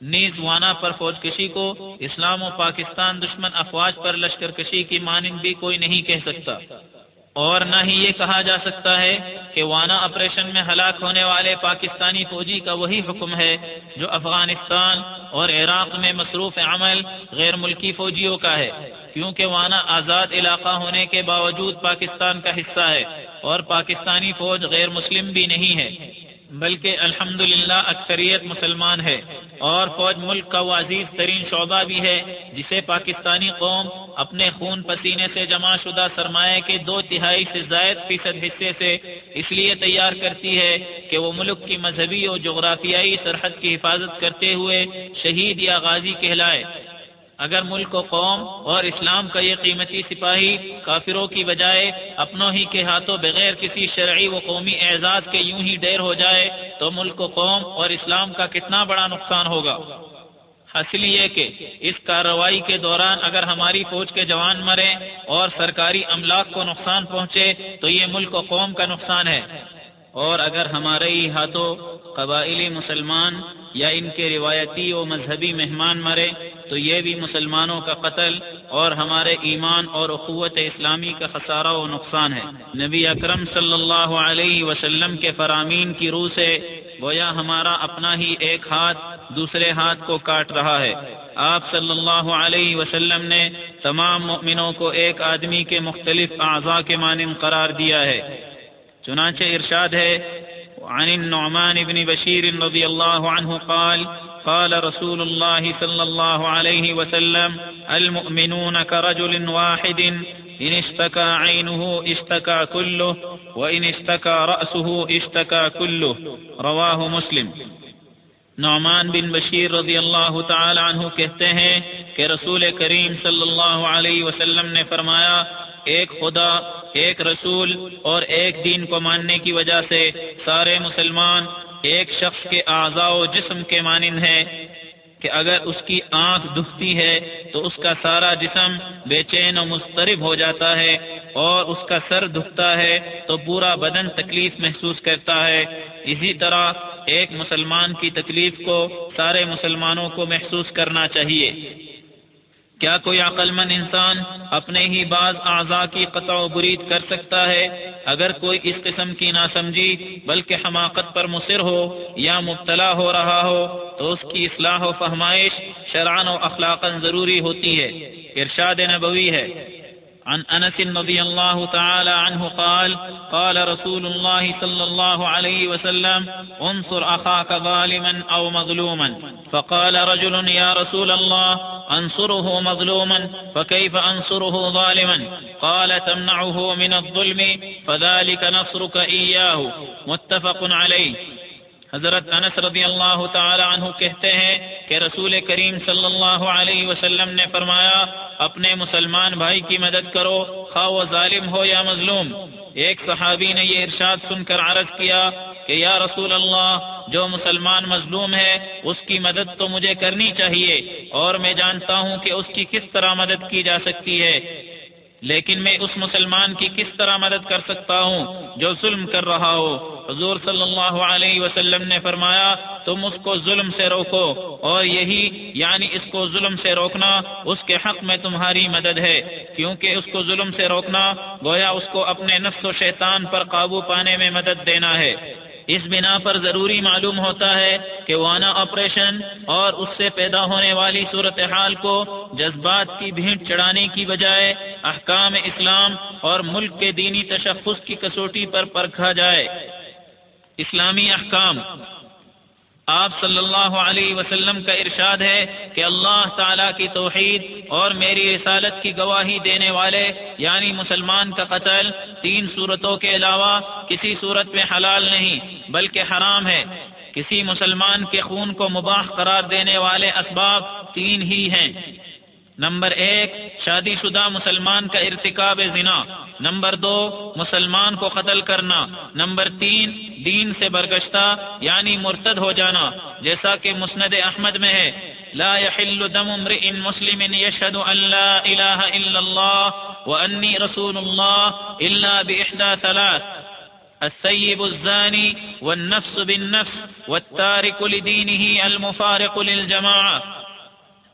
نیز وانا پر فوج کشی کو اسلام و پاکستان دشمن افواج پر لشکر کشی کی مانند بھی کوئی نہیں کہہ سکتا۔ اور نہ ہی یہ کہا جا سکتا ہے کہ وانا آپریشن میں ہلاک ہونے والے پاکستانی فوجی کا وہی حکم ہے جو افغانستان اور عراق میں مصروف عمل غیر ملکی فوجیوں کا ہے، کیونکہ وانا آزاد علاقہ ہونے کے باوجود پاکستان کا حصہ ہے اور پاکستانی فوج غیر مسلم بھی نہیں ہے۔ بلکہ الحمد اکثریت مسلمان ہے اور فوج ملک کا وہ عزیز ترین شعبہ بھی ہے جسے پاکستانی قوم اپنے خون پسینے سے جمع شدہ سرمایہ کے دو تہائی سے زائد فیصد حصے سے اس لیے تیار کرتی ہے کہ وہ ملک کی مذہبی اور جغرافیائی سرحد کی حفاظت کرتے ہوئے شہید یا غازی کہلائے۔ اگر ملک و قوم اور اسلام کا یہ قیمتی سپاہی کافروں کی بجائے اپنوں ہی کے ہاتھوں بغیر کسی شرعی و قومی اعزاز کے یوں ہی ڈیر ہو جائے تو ملک و قوم اور اسلام کا کتنا بڑا نقصان ہوگا؟ حاصل یہ کہ اس کارروائی کے دوران اگر ہماری فوج کے جوان مرے اور سرکاری املاک کو نقصان پہنچے تو یہ ملک و قوم کا نقصان ہے۔ اور اگر ہمارے ہی ہاتھوں قبائلی مسلمان یا ان کے روایتی و مذہبی مہمان مرے تو یہ بھی مسلمانوں کا قتل اور ہمارے ایمان اور اخوت اسلامی کا خسارہ و نقصان ہے۔ نبی اکرم صلی اللہ علیہ وسلم کے فرامین کی روح سے گویا ہمارا اپنا ہی ایک ہاتھ دوسرے ہاتھ کو کاٹ رہا ہے۔ آپ صلی اللہ علیہ وسلم نے تمام مؤمنوں کو ایک آدمی کے مختلف اعضاء کے مانند قرار دیا ہے۔ چنانچہ ارشاد ہے عن النعمان بن بشير رضي الله عنه قال قال رسول الله صلى الله عليه وسلم، المؤمنون كرجل واحد، إن اشتكى عينه اشتكى كله، وإن اشتكى رأسه اشتكى كله، رواه مسلم. نعمان بن بشیر رضی اللہ تعالی عنہ کہتے ہیں کہ رسول کریم صلی اللہ علیہ وسلم نے فرمایا، ایک خدا، ایک رسول اور ایک دین کو ماننے کی وجہ سے سارے مسلمان ایک شخص کے اعضاء و جسم کے مانند ہیں کہ اگر اس کی آنکھ دکھتی ہے تو اس کا سارا جسم بے چین و مسترب ہو جاتا ہے اور اس کا سر دکھتا ہے تو پورا بدن تکلیف محسوس کرتا ہے۔ اسی طرح ایک مسلمان کی تکلیف کو سارے مسلمانوں کو محسوس کرنا چاہیے۔ کیا کوئی عقل مند انسان اپنے ہی بعض اعضاء کی قطع و برید کر سکتا ہے؟ اگر کوئی اس قسم کی نہ سمجھی بلکہ حماقت پر مصر ہو یا مبتلا ہو رہا ہو، تو اس کی اصلاح و فہمائش شرعن و اخلاقاً ضروری ہوتی ہے۔ ارشاد نبوی ہے۔ عن أنس رضي الله تعالى عنه قال قال رسول الله صلى الله عليه وسلم انصر أخاك ظالما أو مظلوما. فقال رجل يا رسول الله أنصره مظلوما فكيف أنصره ظالما؟ قال تمنعه من الظلم فذلك نصرك إياه. متفق عليه. حضرت انس رضی اللہ تعالی عنہ کہتے ہیں کہ رسول کریم صلی اللہ علیہ وسلم نے فرمایا، اپنے مسلمان بھائی کی مدد کرو، خواہ وہ ظالم ہو یا مظلوم۔ ایک صحابی نے یہ ارشاد سن کر عرض کیا کہ، یا رسول اللہ، جو مسلمان مظلوم ہے، اس کی مدد تو مجھے کرنی چاہیے اور میں جانتا ہوں کہ اس کی کس طرح مدد کی جا سکتی ہے۔ لیکن میں اس مسلمان کی کس طرح مدد کر سکتا ہوں جو ظلم کر رہا ہو؟ حضور صلی اللہ علیہ وسلم نے فرمایا، تم اس کو ظلم سے روکو اور یہی یعنی اس کو ظلم سے روکنا اس کے حق میں تمہاری مدد ہے۔ کیونکہ اس کو ظلم سے روکنا گویا اس کو اپنے نفس و شیطان پر قابو پانے میں مدد دینا ہے۔ اس بنا پر ضروری معلوم ہوتا ہے کہ وانا آپریشن اور اس سے پیدا ہونے والی صورتحال کو جذبات کی بھینٹ چڑھانے کی بجائے احکام اسلام اور ملک کے دینی تشخص کی کسوٹی پر پرکھا جائے۔ اسلامی احکام آپ صلی اللہ علیہ وسلم کا ارشاد ہے کہ اللہ تعالیٰ کی توحید اور میری رسالت کی گواہی دینے والے یعنی مسلمان کا قتل، تین صورتوں کے علاوہ کسی صورت میں حلال نہیں، بلکہ حرام ہے۔ کسی مسلمان کے خون کو مباح قرار دینے والے اسباب تین ہی ہیں۔ نمبر ایک، شادی شدہ مسلمان کا ارتکاب زنا۔ نمبر دو، مسلمان کو قتل کرنا. نمبر تین، دین سے برگشتہ یعنی مرتد ہو جانا، جیسا کہ مسند احمد میں ہے. لا يحل دم امرئ مسلم يشهد ان لا اله الا الله واني رسول الله الا باحدى ثلاث. السيب الزاني والنفس بالنفس والتارك لدينه المفارق للجماعه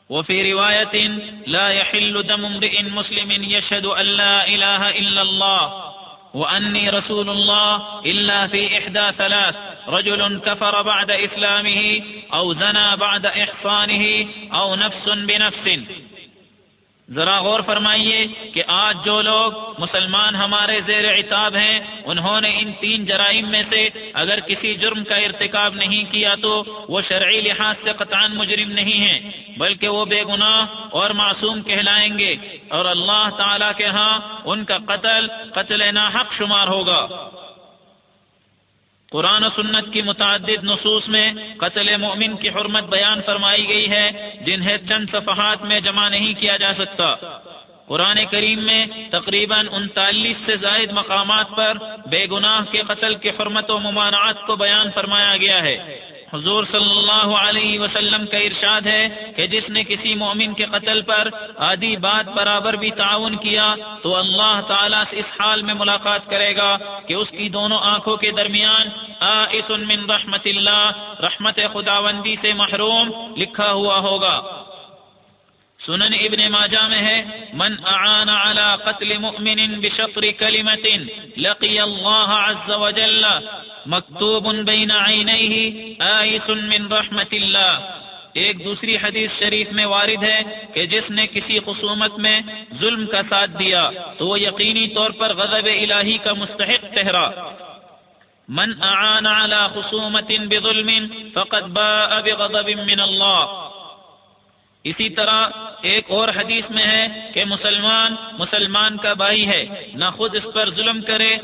وفي رواية لا يحل دم امرئ مسلم يشهد أن لا إله إلا الله وأني رسول الله إلا في إحدى ثلاث رجل كفر بعد إسلامه أو زنى بعد إحصانه أو نفس بنفس ذرا غور فرمائیے کہ آج جو لوگ مسلمان ہمارے زیر عتاب ہیں، انہوں نے ان تین جرائم میں سے اگر کسی جرم کا ارتکاب نہیں کیا تو وہ شرعی لحاظ سے قطعان مجرم نہیں ہیں، بلکہ وہ بے گناہ اور معصوم کہلائیں گے۔ اور اللہ تعالی کے ہاں ان کا قتل قتل ناحق شمار ہوگا۔ قرآن و سنت کی متعدد نصوص میں قتل مومن کی حرمت بیان فرمائی گئی ہے، جنہیں چند صفحات میں جمع نہیں کیا جا سکتا۔ قرآن کریم میں تقریباً انتالیس سے زائد مقامات پر بے گناہ کے قتل کے حرمت و ممانعات کو بیان فرمایا گیا ہے۔ حضور صلی اللہ علیہ وسلم کا ارشاد ہے کہ جس نے کسی مومن کے قتل پر آدھی بات برابر بھی تعاون کیا تو اللہ تعالیٰ سے اس حال میں ملاقات کرے گا کہ اس کی دونوں آنکھوں کے درمیان آئس من رحمت اللہ، رحمت خداوندی سے محروم لکھا ہوا ہوگا۔ سنن ابن ماجہ میں ہے، من اعان على قتل مؤمن بشطر كلمة لقي الله عز وجل مکتوب بین عینیہ آئس من رحمت اللہ. ایک دوسری حدیث شریف میں وارد ہے کہ جس نے کسی خصومت میں ظلم کا ساتھ دیا تو وہ یقینی طور پر غضب الہی کا مستحق ٹہرا من اعان على خصومت بظلم فقد باء بغضب من اللہ اسی طرح ایک اور حدیث میں ہے کہ مسلمان مسلمان کا بھائی ہے، نہ خود اس پر ظلم کرے،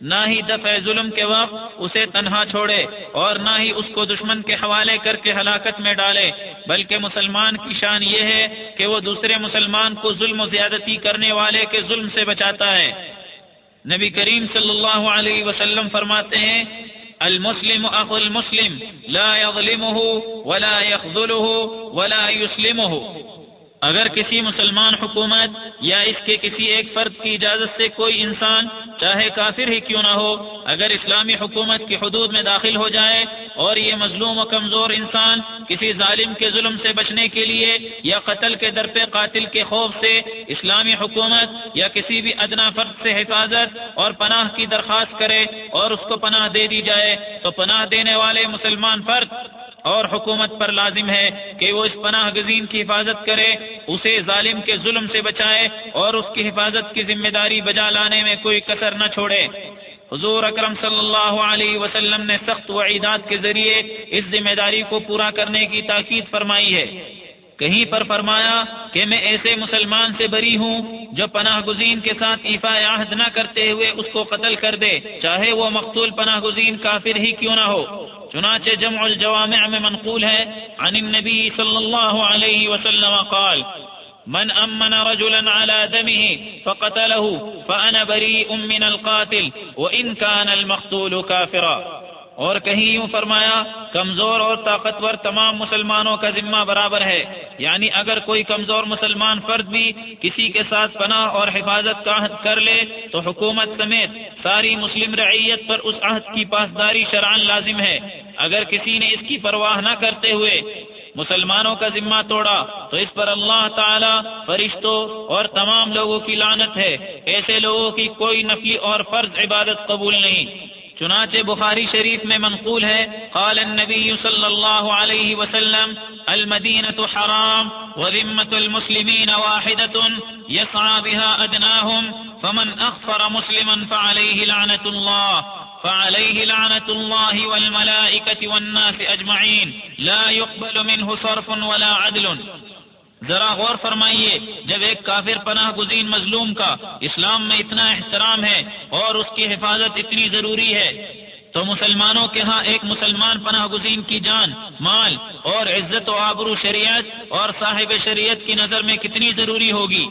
نہ ہی دفع ظلم کے وقت اسے تنہا چھوڑے اور نہ ہی اس کو دشمن کے حوالے کر کے ہلاکت میں ڈالے۔ بلکہ مسلمان کی شان یہ ہے کہ وہ دوسرے مسلمان کو ظلم و زیادتی کرنے والے کے ظلم سے بچاتا ہے۔ نبی کریم صلی اللہ علیہ وسلم فرماتے ہیں المسلم أخو المسلم لا يظلمه ولا يخذله ولا يسلمه. اگر کسی مسلمان حکومت یا اس کے کسی ایک فرد کی اجازت سے کوئی انسان چاہے کافر ہی کیوں نہ ہو، اگر اسلامی حکومت کی حدود میں داخل ہو جائے اور یہ مظلوم و کمزور انسان کسی ظالم کے ظلم سے بچنے کے لیے یا قتل کے در پہ قاتل کے خوف سے اسلامی حکومت یا کسی بھی ادنا فرد سے حفاظت اور پناہ کی درخواست کرے اور اس کو پناہ دے دی جائے، تو پناہ دینے والے مسلمان فرد اور حکومت پر لازم ہے کہ وہ اس پناہ گزین کی حفاظت کرے، اسے ظالم کے ظلم سے بچائے اور اس کی حفاظت کی ذمہ داری بجا لانے میں کوئی کثر نہ چھوڑے۔ حضور اکرم صلی اللہ علیہ وسلم نے سخت وعیدات کے ذریعے اس ذمہ داری کو پورا کرنے کی تاکید فرمائی ہے۔ کہیں پر فرمایا کہ میں ایسے مسلمان سے بری ہوں جو پناہ گزین کے ساتھ ایفا عہد نہ کرتے ہوئے اس کو قتل کر دے، چاہے وہ مقتول پناہ گزین کافر ہی کیوں نہ ہو۔ چنانچہ جمع الجوامع میں منقول ہے عن النبی صلی اللہ علیہ وسلم قال من أمن رجلا على دمه فقتله فأنا بريء من القاتل وإن كان المقتول كافرا. اور کہیں یوں فرمایا، کمزور اور طاقتور تمام مسلمانوں کا ذمہ برابر ہے۔ یعنی اگر کوئی کمزور مسلمان فرد بھی کسی کے ساتھ پناہ اور حفاظت کا عہد کر لے، تو حکومت سمیت ساری مسلم رعیت پر اس عہد کی پاسداری شران لازم ہے۔ اگر کسی نے اس کی پرواہ نہ کرتے ہوئے مسلمانوں کا ذمہ توڑا، تو اس پر اللہ تعالی فرشتوں اور تمام لوگوں کی لانت ہے۔ ایسے لوگوں کی کوئی نفی اور فرض عبادت قبول نہیں۔ چنانچہ بخاری شریف میں منقول ہے قال النبی صلی اللہ علیہ وسلم المدينة حرام وذمة المسلمين واحدة يسعى بها أدناهم فمن أخفر مسلما فعليه لعنة الله فعليه لعنة الله والملائكة والناس أجمعين لا يقبل منه صرف ولا عدل۔ ذرا غور فرمائیے، جب ایک کافر پناہ گزین مظلوم کا اسلام میں اتنا احترام ہے اور اس کی حفاظت اتنی ضروری ہے، تو مسلمانوں کے ہاں ایک مسلمان پناہ گزین کی جان، مال اور عزت و آبرو شریعت اور صاحب شریعت کی نظر میں کتنی ضروری ہوگی؟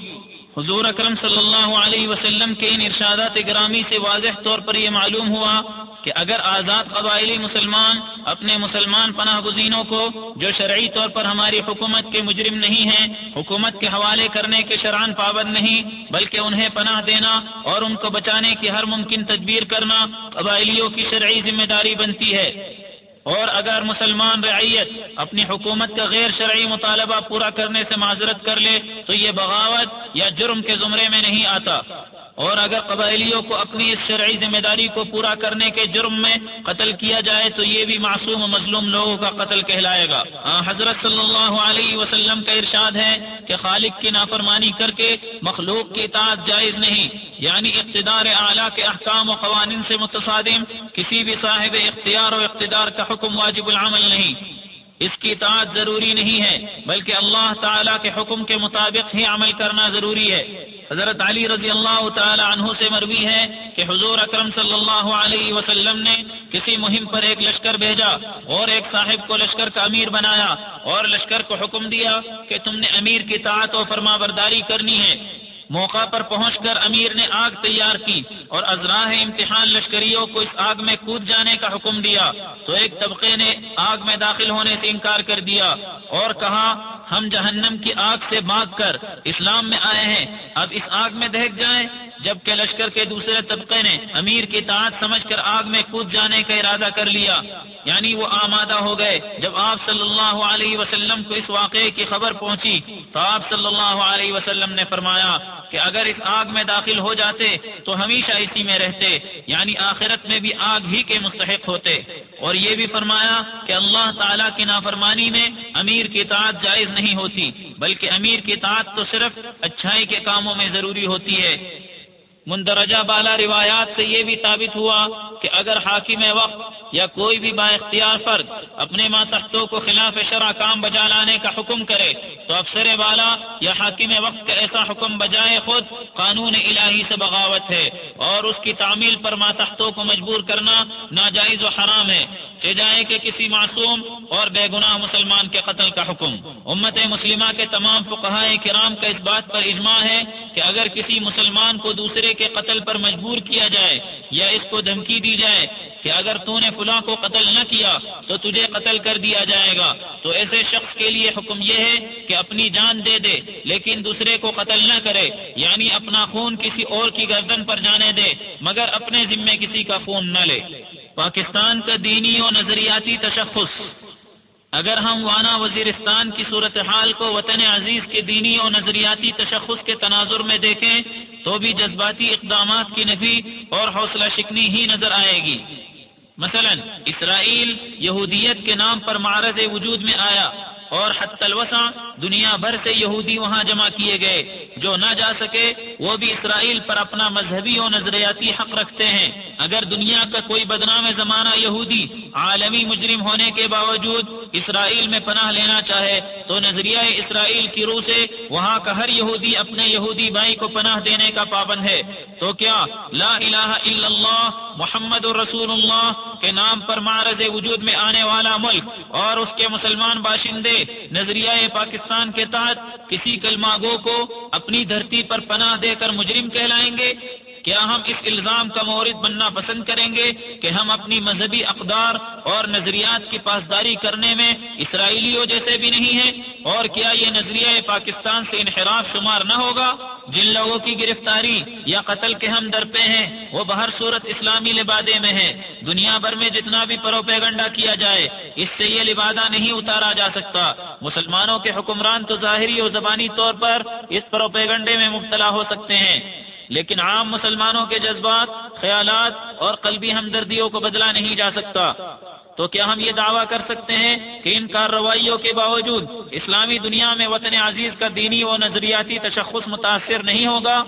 حضور اکرم صلی اللہ علیہ وسلم کے ان ارشادات گرامی سے واضح طور پر یہ معلوم ہوا کہ اگر آزاد قبائلی مسلمان اپنے مسلمان پناہ گزینوں کو جو شرعی طور پر ہماری حکومت کے مجرم نہیں ہیں، حکومت کے حوالے کرنے کے شران پابند نہیں، بلکہ انہیں پناہ دینا اور ان کو بچانے کی ہر ممکن تدبیر کرنا قبائلیوں کی شرعی ذمہ داری بنتی ہے۔ اور اگر مسلمان رعیت اپنی حکومت کا غیر شرعی مطالبہ پورا کرنے سے معذرت کر لے، تو یہ بغاوت یا جرم کے زمرے میں نہیں آتا۔ اور اگر قبائلیوں کو اپنی اس شرعی ذمہ داری کو پورا کرنے کے جرم میں قتل کیا جائے، تو یہ بھی معصوم و مظلوم لوگوں کا قتل کہلائے گا۔ حضرت صلی اللہ علیہ وسلم کا ارشاد ہے کہ خالق کی نافرمانی کر کے مخلوق کی اطاعت جائز نہیں یعنی اقتدار اعلیٰ کے احکام و قوانین سے متصادم، کسی بھی صاحب اختیار و اقتدار کا حکم واجب العمل نہیں۔ اس کی اطاعت ضروری نہیں ہے، بلکہ اللہ تعالیٰ کے حکم کے مطابق ہی عمل کرنا ضروری ہے۔ حضرت علی رضی اللہ تعالی عنہ سے مروی ہے کہ حضور اکرم صلی اللہ علیہ وسلم نے کسی مہم پر ایک لشکر بھیجا اور ایک صاحب کو لشکر کا امیر بنایا اور لشکر کو حکم دیا کہ تم نے امیر کی طاعت و فرما برداری کرنی ہے۔ موقع پر پہنچ کر امیر نے آگ تیار کی اور ازراہ امتحان لشکریوں کو اس آگ میں کود جانے کا حکم دیا۔ تو ایک طبقے نے آگ میں داخل ہونے سے انکار کر دیا۔ اور کہا، ہم جہنم کی آگ سے بھاگ کر اسلام میں آئے ہیں۔ اب اس آگ میں دہک جائیں۔ جبکہ لشکر کے دوسرے طبقے نے امیر کی تعداد سمجھ کر آگ میں کود جانے کا ارادہ کر لیا۔ یعنی وہ آمادہ ہو گئے۔ جب آپ صلی اللہ علیہ وسلم کو اس واقعے کی خبر پہنچی تو آپ صلی اللہ علیہ وسلم نے فرمایا کہ اگر اس آگ میں داخل ہو جاتے تو ہمیشہ اسی میں رہتے۔ یعنی آخرت میں بھی آگ ہی کے مستحق ہوتے۔ اور یہ بھی فرمایا کہ اللہ تعالیٰ کی نافرمانی میں امیر کی اطاعت جائز نہیں ہوتی، بلکہ امیر کی اطاعت تو صرف اچھائی کے کاموں میں ضروری ہوتی ہے۔ مندرجہ بالا روایات سے یہ بھی ثابت ہوا کہ اگر حاکم وقت یا کوئی بھی با اختیار فرد اپنے ماتحتوں کو خلاف شرع کام بجا لانے کا حکم کرے تو افسر والا یا حاکم وقت کا ایسا حکم بجائے خود قانون الہی سے بغاوت ہے اور اس کی تعمیل پر ماتحتوں کو مجبور کرنا ناجائز و حرام ہے۔ جائے کہ کسی معصوم اور بے گناہ مسلمان کے قتل کا حکم۔ امت مسلمہ کے تمام فقہائے کرام کا اس بات پر اجماع ہے کہ اگر کسی مسلمان کو دوسرے کے قتل پر مجبور کیا جائے یا اس کو دھمکی دی جائے کہ اگر تو نے فلاں کو قتل نہ کیا تو تجھے قتل کر دیا جائے گا، تو ایسے شخص کے لیے حکم یہ ہے کہ اپنی جان دے دے، لیکن دوسرے کو قتل نہ کرے یعنی اپنا خون کسی اور کی گردن پر جانے دے، مگر اپنے ذمے کسی کا خون نہ لے۔ پاکستان کا دینی و نظریاتی تشخص۔ اگر ہم وانا وزیرستان کی صورتحال کو وطن عزیز کے دینی اور نظریاتی تشخص کے تناظر میں دیکھیں تو بھی جذباتی اقدامات کی نفی اور حوصلہ شکنی ہی نظر آئے گی۔ مثلا، اسرائیل یہودیت کے نام پر معرض وجود میں آیا۔ اور حت الوسع، دنیا بھر سے یہودی وہاں جمع کیے گئے۔ جو نہ جا سکے، وہ بھی اسرائیل پر اپنا مذہبی اور نظریاتی حق رکھتے ہیں۔ اگر دنیا کا کوئی بدنام زمانہ یہودی، عالمی مجرم ہونے کے باوجود اسرائیل میں پناہ لینا چاہے، تو نظریہ اسرائیل کی روح سے وہاں کا ہر یہودی اپنے یہودی بھائی کو پناہ دینے کا پابند ہے۔ تو کیا لا الہ الا اللہ، محمد الرسول اللہ کے نام پر معرض وجود میں آنے والا ملک اور اس کے مسلمان باشندے نظریہ پاکستان کے تحت کسی کلمہ گو کو اپنی دھرتی پر پناہ دے کر مجرم کہلائیں گے؟ کیا ہم اس الزام کا مورد بننا پسند کریں گے کہ ہم اپنی مذہبی اقدار اور نظریات کی پاسداری کرنے میں اسرائیلیوں جیسے بھی نہیں ہیں؟ اور کیا یہ نظریہ پاکستان سے انحراف شمار نہ ہوگا؟ جن لوگوں کی گرفتاری یا قتل کے ہم درپے ہیں، وہ بہر صورت اسلامی لبادے میں ہے دنیا بھر میں جتنا بھی پروپیگنڈا کیا جائے، اس سے یہ لبادہ نہیں اتارا جا سکتا۔ مسلمانوں کے حکمران تو ظاہری اور زبانی طور پر اس پروپیگنڈے میں مبتلا ہو سکتے ہیں۔ لیکن عام مسلمانوں کے جذبات، خیالات اور قلبی ہمدردیوں کو بدلا نہیں جا سکتا۔ تو کیا ہم یہ دعویٰ کر سکتے ہیں کہ ان کارروائیوں کے باوجود اسلامی دنیا میں وطن عزیز کا دینی و نظریاتی تشخص متاثر نہیں ہوگا؟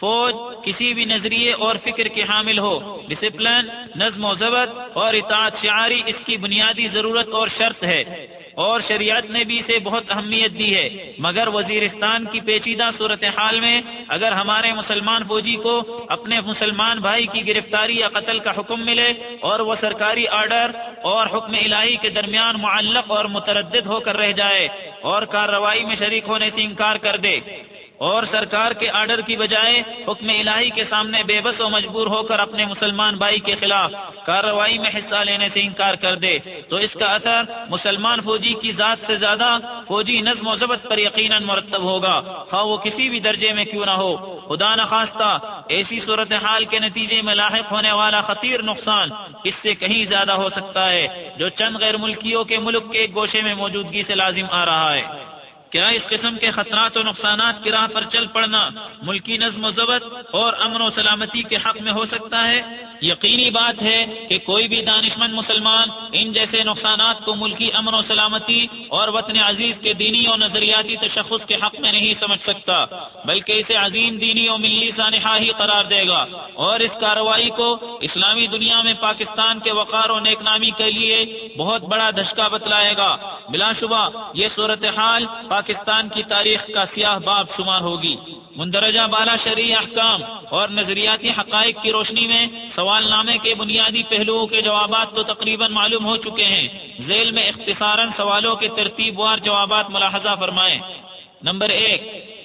فوج کسی بھی نظریے اور فکر کے حامل ہو ڈسپلن نظم و ضبط اور اطاعت شعاری اس کی بنیادی ضرورت اور شرط ہے۔ اور شریعت نے بھی اسے بہت اہمیت دی ہے۔ مگر وزیرستان کی پیچیدہ صورتحال میں اگر ہمارے مسلمان فوجی کو اپنے مسلمان بھائی کی گرفتاری یا قتل کا حکم ملے اور وہ سرکاری آرڈر اور حکم الہی کے درمیان معلق اور متردد ہو کر رہ جائے اور کارروائی میں شریک ہونے سے انکار کر دے اور سرکار کے آرڈر کی بجائے حکم الہی کے سامنے بے بس و مجبور ہو کر اپنے مسلمان بھائی کے خلاف کارروائی میں حصہ لینے سے انکار کر دے۔ تو اس کا اثر مسلمان فوجی کی ذات سے زیادہ فوجی نظم و ضبط پر یقیناً مرتب ہوگا۔ خواہ وہ کسی بھی درجے میں کیوں نہ ہو۔ خدا نخواستہ، ایسی صورتحال کے نتیجے میں لاحق ہونے والا خطیر نقصان اس سے کہیں زیادہ ہو سکتا ہے، جو چند غیر ملکیوں کے ملک کے ایک گوشے میں موجودگی سے لازم آ رہا ہے۔ کیا اس قسم کے خطرات و نقصانات کی راہ پر چل پڑنا ملکی نظم و ضبط اور امن و سلامتی کے حق میں ہو سکتا ہے؟ یقینی بات ہے کہ کوئی بھی دانشمند مسلمان ان جیسے نقصانات کو ملکی امن و سلامتی اور وطن عزیز کے دینی اور نظریاتی تشخص کے حق میں نہیں سمجھ سکتا، بلکہ اسے عظیم دینی اور ملی سانحہ ہی قرار دے گا۔ اور اس کارروائی کو اسلامی دنیا میں پاکستان کے وقار و نیک نامی کے لیے بہت بڑا دھچکا بتلائے گا۔ بلا شبہ یہ صورتحال پاکستان کی تاریخ کا سیاہ باب شمار ہوگی۔ مندرجہ بالا شرعی احکام اور نظریاتی حقائق کی روشنی میں سوال نامے کے بنیادی پہلوؤں کے جوابات تو تقریباً معلوم ہو چکے ہیں۔ ذیل میں اختصاراً سوالوں کے ترتیب وار جوابات ملاحظہ فرمائیں۔ نمبر ایک،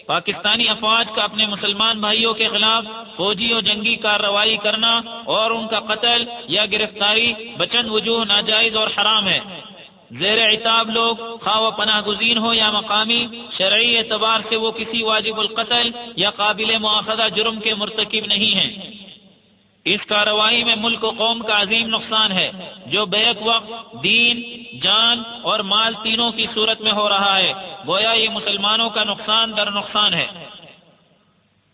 پاکستانی افواج کا اپنے مسلمان بھائیوں کے خلاف فوجی اور جنگی کارروائی کرنا اور ان کا قتل یا گرفتاری بچن وجوہ ناجائز اور حرام ہے۔ زیر عتاب لوگ، خواہ و پناہ گزین ہو یا مقامی، شرعی اعتبار سے وہ کسی واجب القتل یا قابل مواخذہ جرم کے مرتکب نہیں ہیں۔ اس کارروائی میں ملک و قوم کا عظیم نقصان ہے، جو بیک وقت، دین، جان اور مال تینوں کی صورت میں ہو رہا ہے۔ گویا یہ مسلمانوں کا نقصان در نقصان ہے۔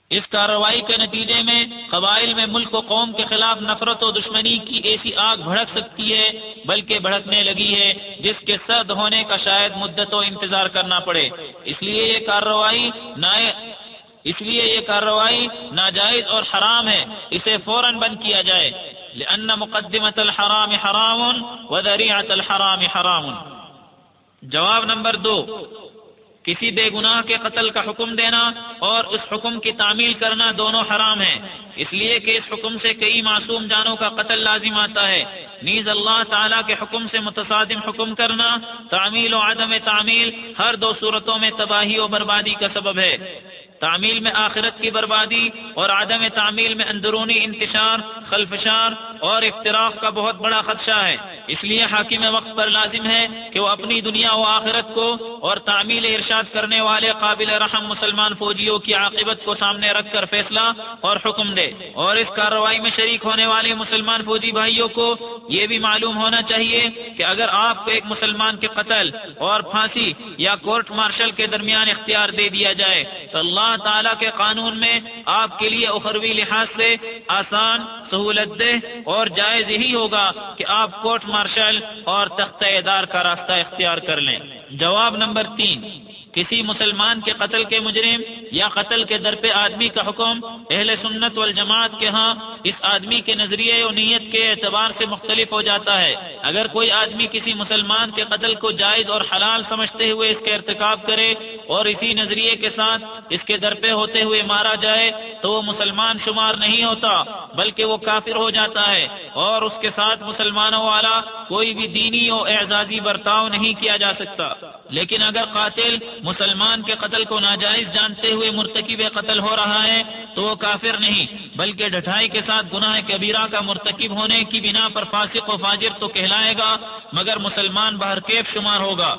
اس کارروائی کے نتیجے میں قبائل میں ملک و قوم کے خلاف نفرت و دشمنی کی ایسی آگ بھڑک سکتی ہے، بلکہ بھڑکنے لگی ہے، جس کے سرد ہونے کا شاید مدت و انتظار کرنا پڑے۔ اس لیے یہ کارروائی اس لیے یہ کارروائی ناجائز اور حرام ہے۔ اسے فوراً بند کیا جائے۔ لأن مقدمة الحرام حرام وذریعة الحرام حرام۔ جواب نمبر دو۔ کسی بے گناہ کے قتل کا حکم دینا اور اس حکم کی تعمیل کرنا دونوں حرام ہیں۔ اس لیے کہ اس حکم سے کئی معصوم جانوں کا قتل لازم آتا ہے۔ نیز اللہ تعالیٰ کے حکم سے متصادم حکم کرنا، تعمیل و عدم تعمیل ہر دو صورتوں میں تباہی و بربادی کا سبب ہے۔ تعمیل میں آخرت کی بربادی اور عدم تعمیل میں اندرونی انتشار، خلفشار اور افتراق کا بہت بڑا خدشہ ہے۔ اس لیے حاکم وقت پر لازم ہے کہ وہ اپنی دنیا و آخرت کو اور تعمیل ارشاد کرنے والے قابل رحم مسلمان فوجیوں کی عاقبت کو سامنے رکھ کر فیصلہ اور حکم دے۔ اور اس کارروائی میں شریک ہونے والے مسلمان فوجی بھائیوں کو یہ بھی معلوم ہونا چاہیے کہ اگر آپ کو ایک مسلمان کے قتل اور پھانسی یا کورٹ مارشل کے درمیان اختیار دے دیا جائے تو اللہ تعالیٰ کے قانون میں آپ کے لیے اخروی لحاظ سے آسان سہولت دہ اور جائز یہی ہوگا کہ آپ کورٹ مارشل اور تختہ ادار کا راستہ اختیار کر لیں۔ جواب نمبر تین۔ کسی مسلمان کے قتل کے مجرم یا قتل کے در پہ آدمی کا حکم اہل سنت والجماعت کے ہاں اس آدمی کے نظریے و نیت کے اعتبار سے مختلف ہو جاتا ہے۔ اگر کوئی آدمی کسی مسلمان کے قتل کو جائز اور حلال سمجھتے ہوئے اس کا ارتکاب کرے اور اسی نظریے کے ساتھ اس کے در پہ ہوتے ہوئے مارا جائے تو وہ مسلمان شمار نہیں ہوتا، بلکہ وہ کافر ہو جاتا ہے۔ اور اس کے ساتھ مسلمانوں والا کوئی بھی دینی اور اعزازی برتاؤ نہیں کیا جا سکتا۔ لیکن اگر قاتل مسلمان کے قتل کو ناجائز جانتے ہوئے مرتکب قتل ہو رہا ہے، تو وہ کافر نہیں، بلکہ ڈٹھائی کے ساتھ گناہ کبیرہ کا مرتکب ہونے کی بنا پر فاسق و فاجر تو کہلائے گا، مگر مسلمان بہرکیف شمار ہوگا۔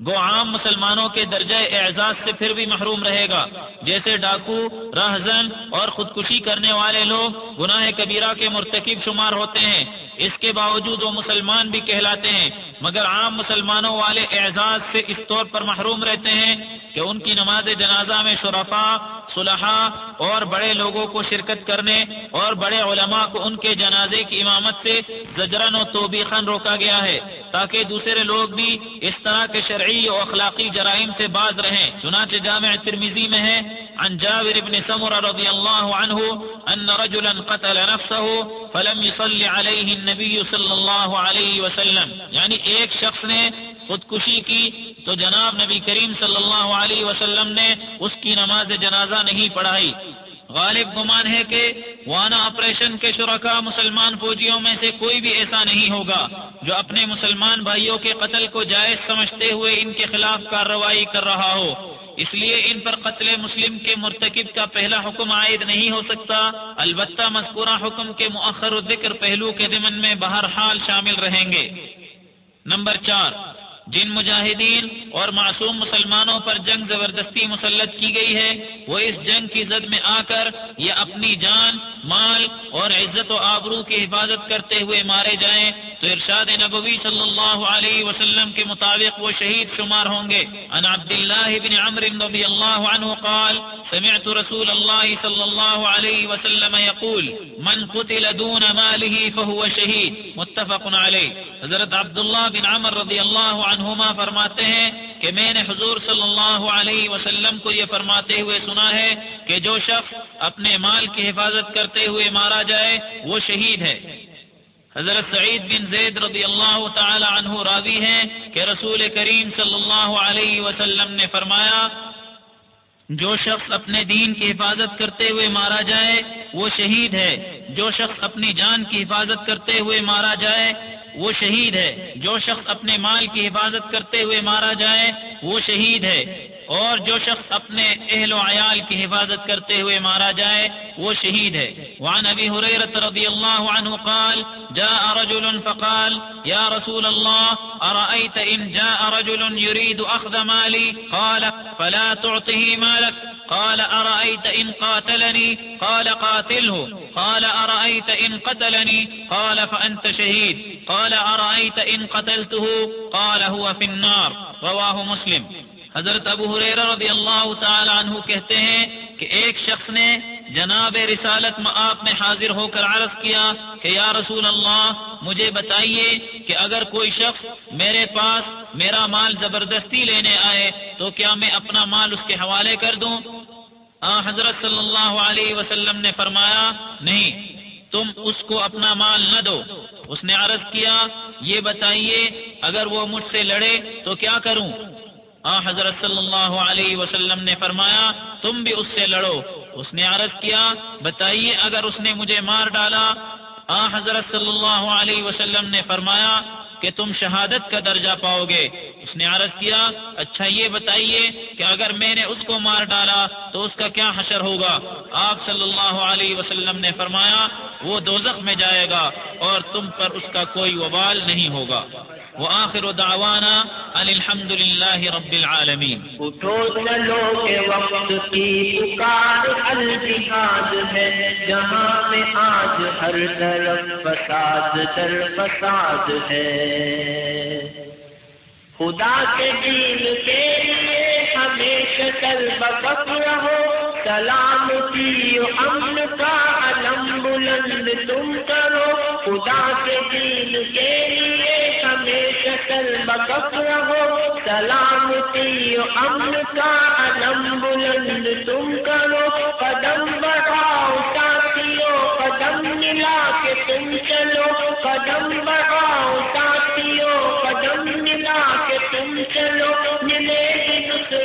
وہ عام مسلمانوں کے درجہ اعزاز سے پھر بھی محروم رہے گا۔ جیسے ڈاکو، رہزن اور خودکشی کرنے والے لوگ گناہ کبیرہ کے مرتکب شمار ہوتے ہیں۔ اس کے باوجود وہ مسلمان بھی کہلاتے ہیں۔ مگر عام مسلمانوں والے اعزاز سے اس طور پر محروم رہتے ہیں کہ ان کی نماز جنازہ میں شرفا صلحہ اور بڑے لوگوں کو شرکت کرنے اور بڑے علماء کو ان کے جنازے کی امامت سے زجرن و توبیخن روکا گیا ہے تاکہ دوسرے لوگ بھی اس طرح کے شرح شرعی و اخلاقی جرائم سے باز رہیں۔ چنانچہ جامع ترمیزی میں ہے، عن جابر بن سمرة رضي الله عنه أن رجلا قتل نفسه فلم يصلي عليه النبي صلى الله عليه وسلم۔ يعني ایک شخص نے خودکشی کی تو جناب نبی کریم صلی اللہ علیہ وسلم نے اس کی نماز جنازہ نہیں پڑھائی۔ غالب گمان ہے کہ وانا آپریشن کے شرکا مسلمان فوجیوں میں سے کوئی بھی ایسا نہیں ہوگا جو اپنے مسلمان بھائیوں کے قتل کو جائز سمجھتے ہوئے ان کے خلاف کارروائی کر رہا ہو۔ اس لیے ان پر قتل مسلم کے مرتکب کا پہلا حکم عائد نہیں ہو سکتا۔ البتہ مذکورہ حکم کے مؤخر ذکر پہلو کے ضمن میں بہرحال شامل رہیں گے۔ نمبر چار جن مجاہدین اور معصوم مسلمانوں پر جنگ زبردستی مسلط کی گئی ہے، وہ اس جنگ کی زد میں آ کر یا اپنی جان، مال اور عزت و آبرو کی حفاظت کرتے ہوئے مارے جائیں تو ارشاد نبوی صلی اللہ علیہ وسلم کے مطابق وہ شہید شمار ہوں گے۔ ان عبد اللہ بن عمر رضی اللہ عنہ قال، سمعت رسول الله صلى الله عليه وسلم يقول من قتل دون ماله فهو شهيد متفق عليه حضرت عبداللہ بن عمر رضی اللہ عنہما فرماتے ہیں کہ میں نے حضور صلی اللہ علیہ وسلم کو یہ فرماتے ہوئے سنا ہے کہ جو شخص اپنے مال کی حفاظت کرتے ہوئے مارا جائے، وہ شہید ہے۔ حضرت سعید بن زید رضی اللہ تعالی عنہ راضی ہیں کہ رسول کریم صلی اللہ علیہ وسلم نے فرمایا، جو شخص اپنے دین کی حفاظت کرتے ہوئے مارا جائے، وہ شہید ہے۔ جو شخص اپنی جان کی حفاظت کرتے ہوئے مارا جائے وہ شہید ہے۔ جو شخص اپنے مال کی حفاظت کرتے ہوئے مارا جائے، وہ شہید ہے۔ اور جو شخص اپنے اہل و عیال کی حفاظت کرتے ہوئے مارا جائے، وہ شہید ہے۔ وعن ابی حریرت رضی اللہ عنہ قال، جاء رجل فقال، یا رسول اللہ ارأیت ان جاء رجل يريد اخذ مالی؟ قال، فلا تعطه مالك قال أرأيت إن قاتلني قال، قاتله۔ قال أرأيت إن قتلني قال فأنت شهيد قال أرأيت إن قتلته؟ قال، هو في النار۔ رواه مسلم۔ حضرت ابو حریر رضی اللہ تعالی عنہ کہتے ہیں کہ ایک شخص نے جناب رسالت آپ میں حاضر ہو کر عرض کیا کہ یا رسول اللہ، مجھے بتائیے کہ اگر کوئی شخص میرے پاس میرا مال زبردستی لینے آئے تو کیا میں اپنا مال اس کے حوالے کر دوں؟ آ، حضرت صلی اللہ علیہ وسلم نے فرمایا، نہیں، تم اس کو اپنا مال نہ دو۔ اس نے عرض کیا، یہ بتائیے، اگر وہ مجھ سے لڑے تو کیا کروں؟ آ حضرت صلی اللہ علیہ وسلم نے فرمایا، تم بھی اس سے لڑو۔ اس نے عرض کیا، بتائیے اگر اس نے مجھے مار ڈالا۔ آ حضرت صلی اللہ علیہ وسلم نے فرمایا کہ تم شہادت کا درجہ پاؤ گے اس نے عرض کیا اچھا یہ بتائیے کہ اگر میں نے اس کو مار ڈالا تو اس کا کیا حشر ہوگا؟ آپ صلی اللہ علیہ وسلم نے فرمایا، وہ دوزخ میں جائے گا اور تم پر اس کا کوئی وبال نہیں ہوگا۔ وآخر دعوانا ان الحمد للہ رب العالمین۔ اٹھو چلو کے وقت کی پکار الجہاد ہے، جہاں میں آج ہر طرف فساد در فساد ہے۔ خدا کے دین کے لیے ہمیشہ کل بک رہو سلامتی امن کا علم بلند تم کرو۔ خدا کے دین کے لیے ہمیشہ کل بک رہو سلامتی امن کا علم بلند تم کرو۔ قدم بڑھاؤ ساتھیوں، قدم ملا کے تم چلو۔ قدم بڑھاؤ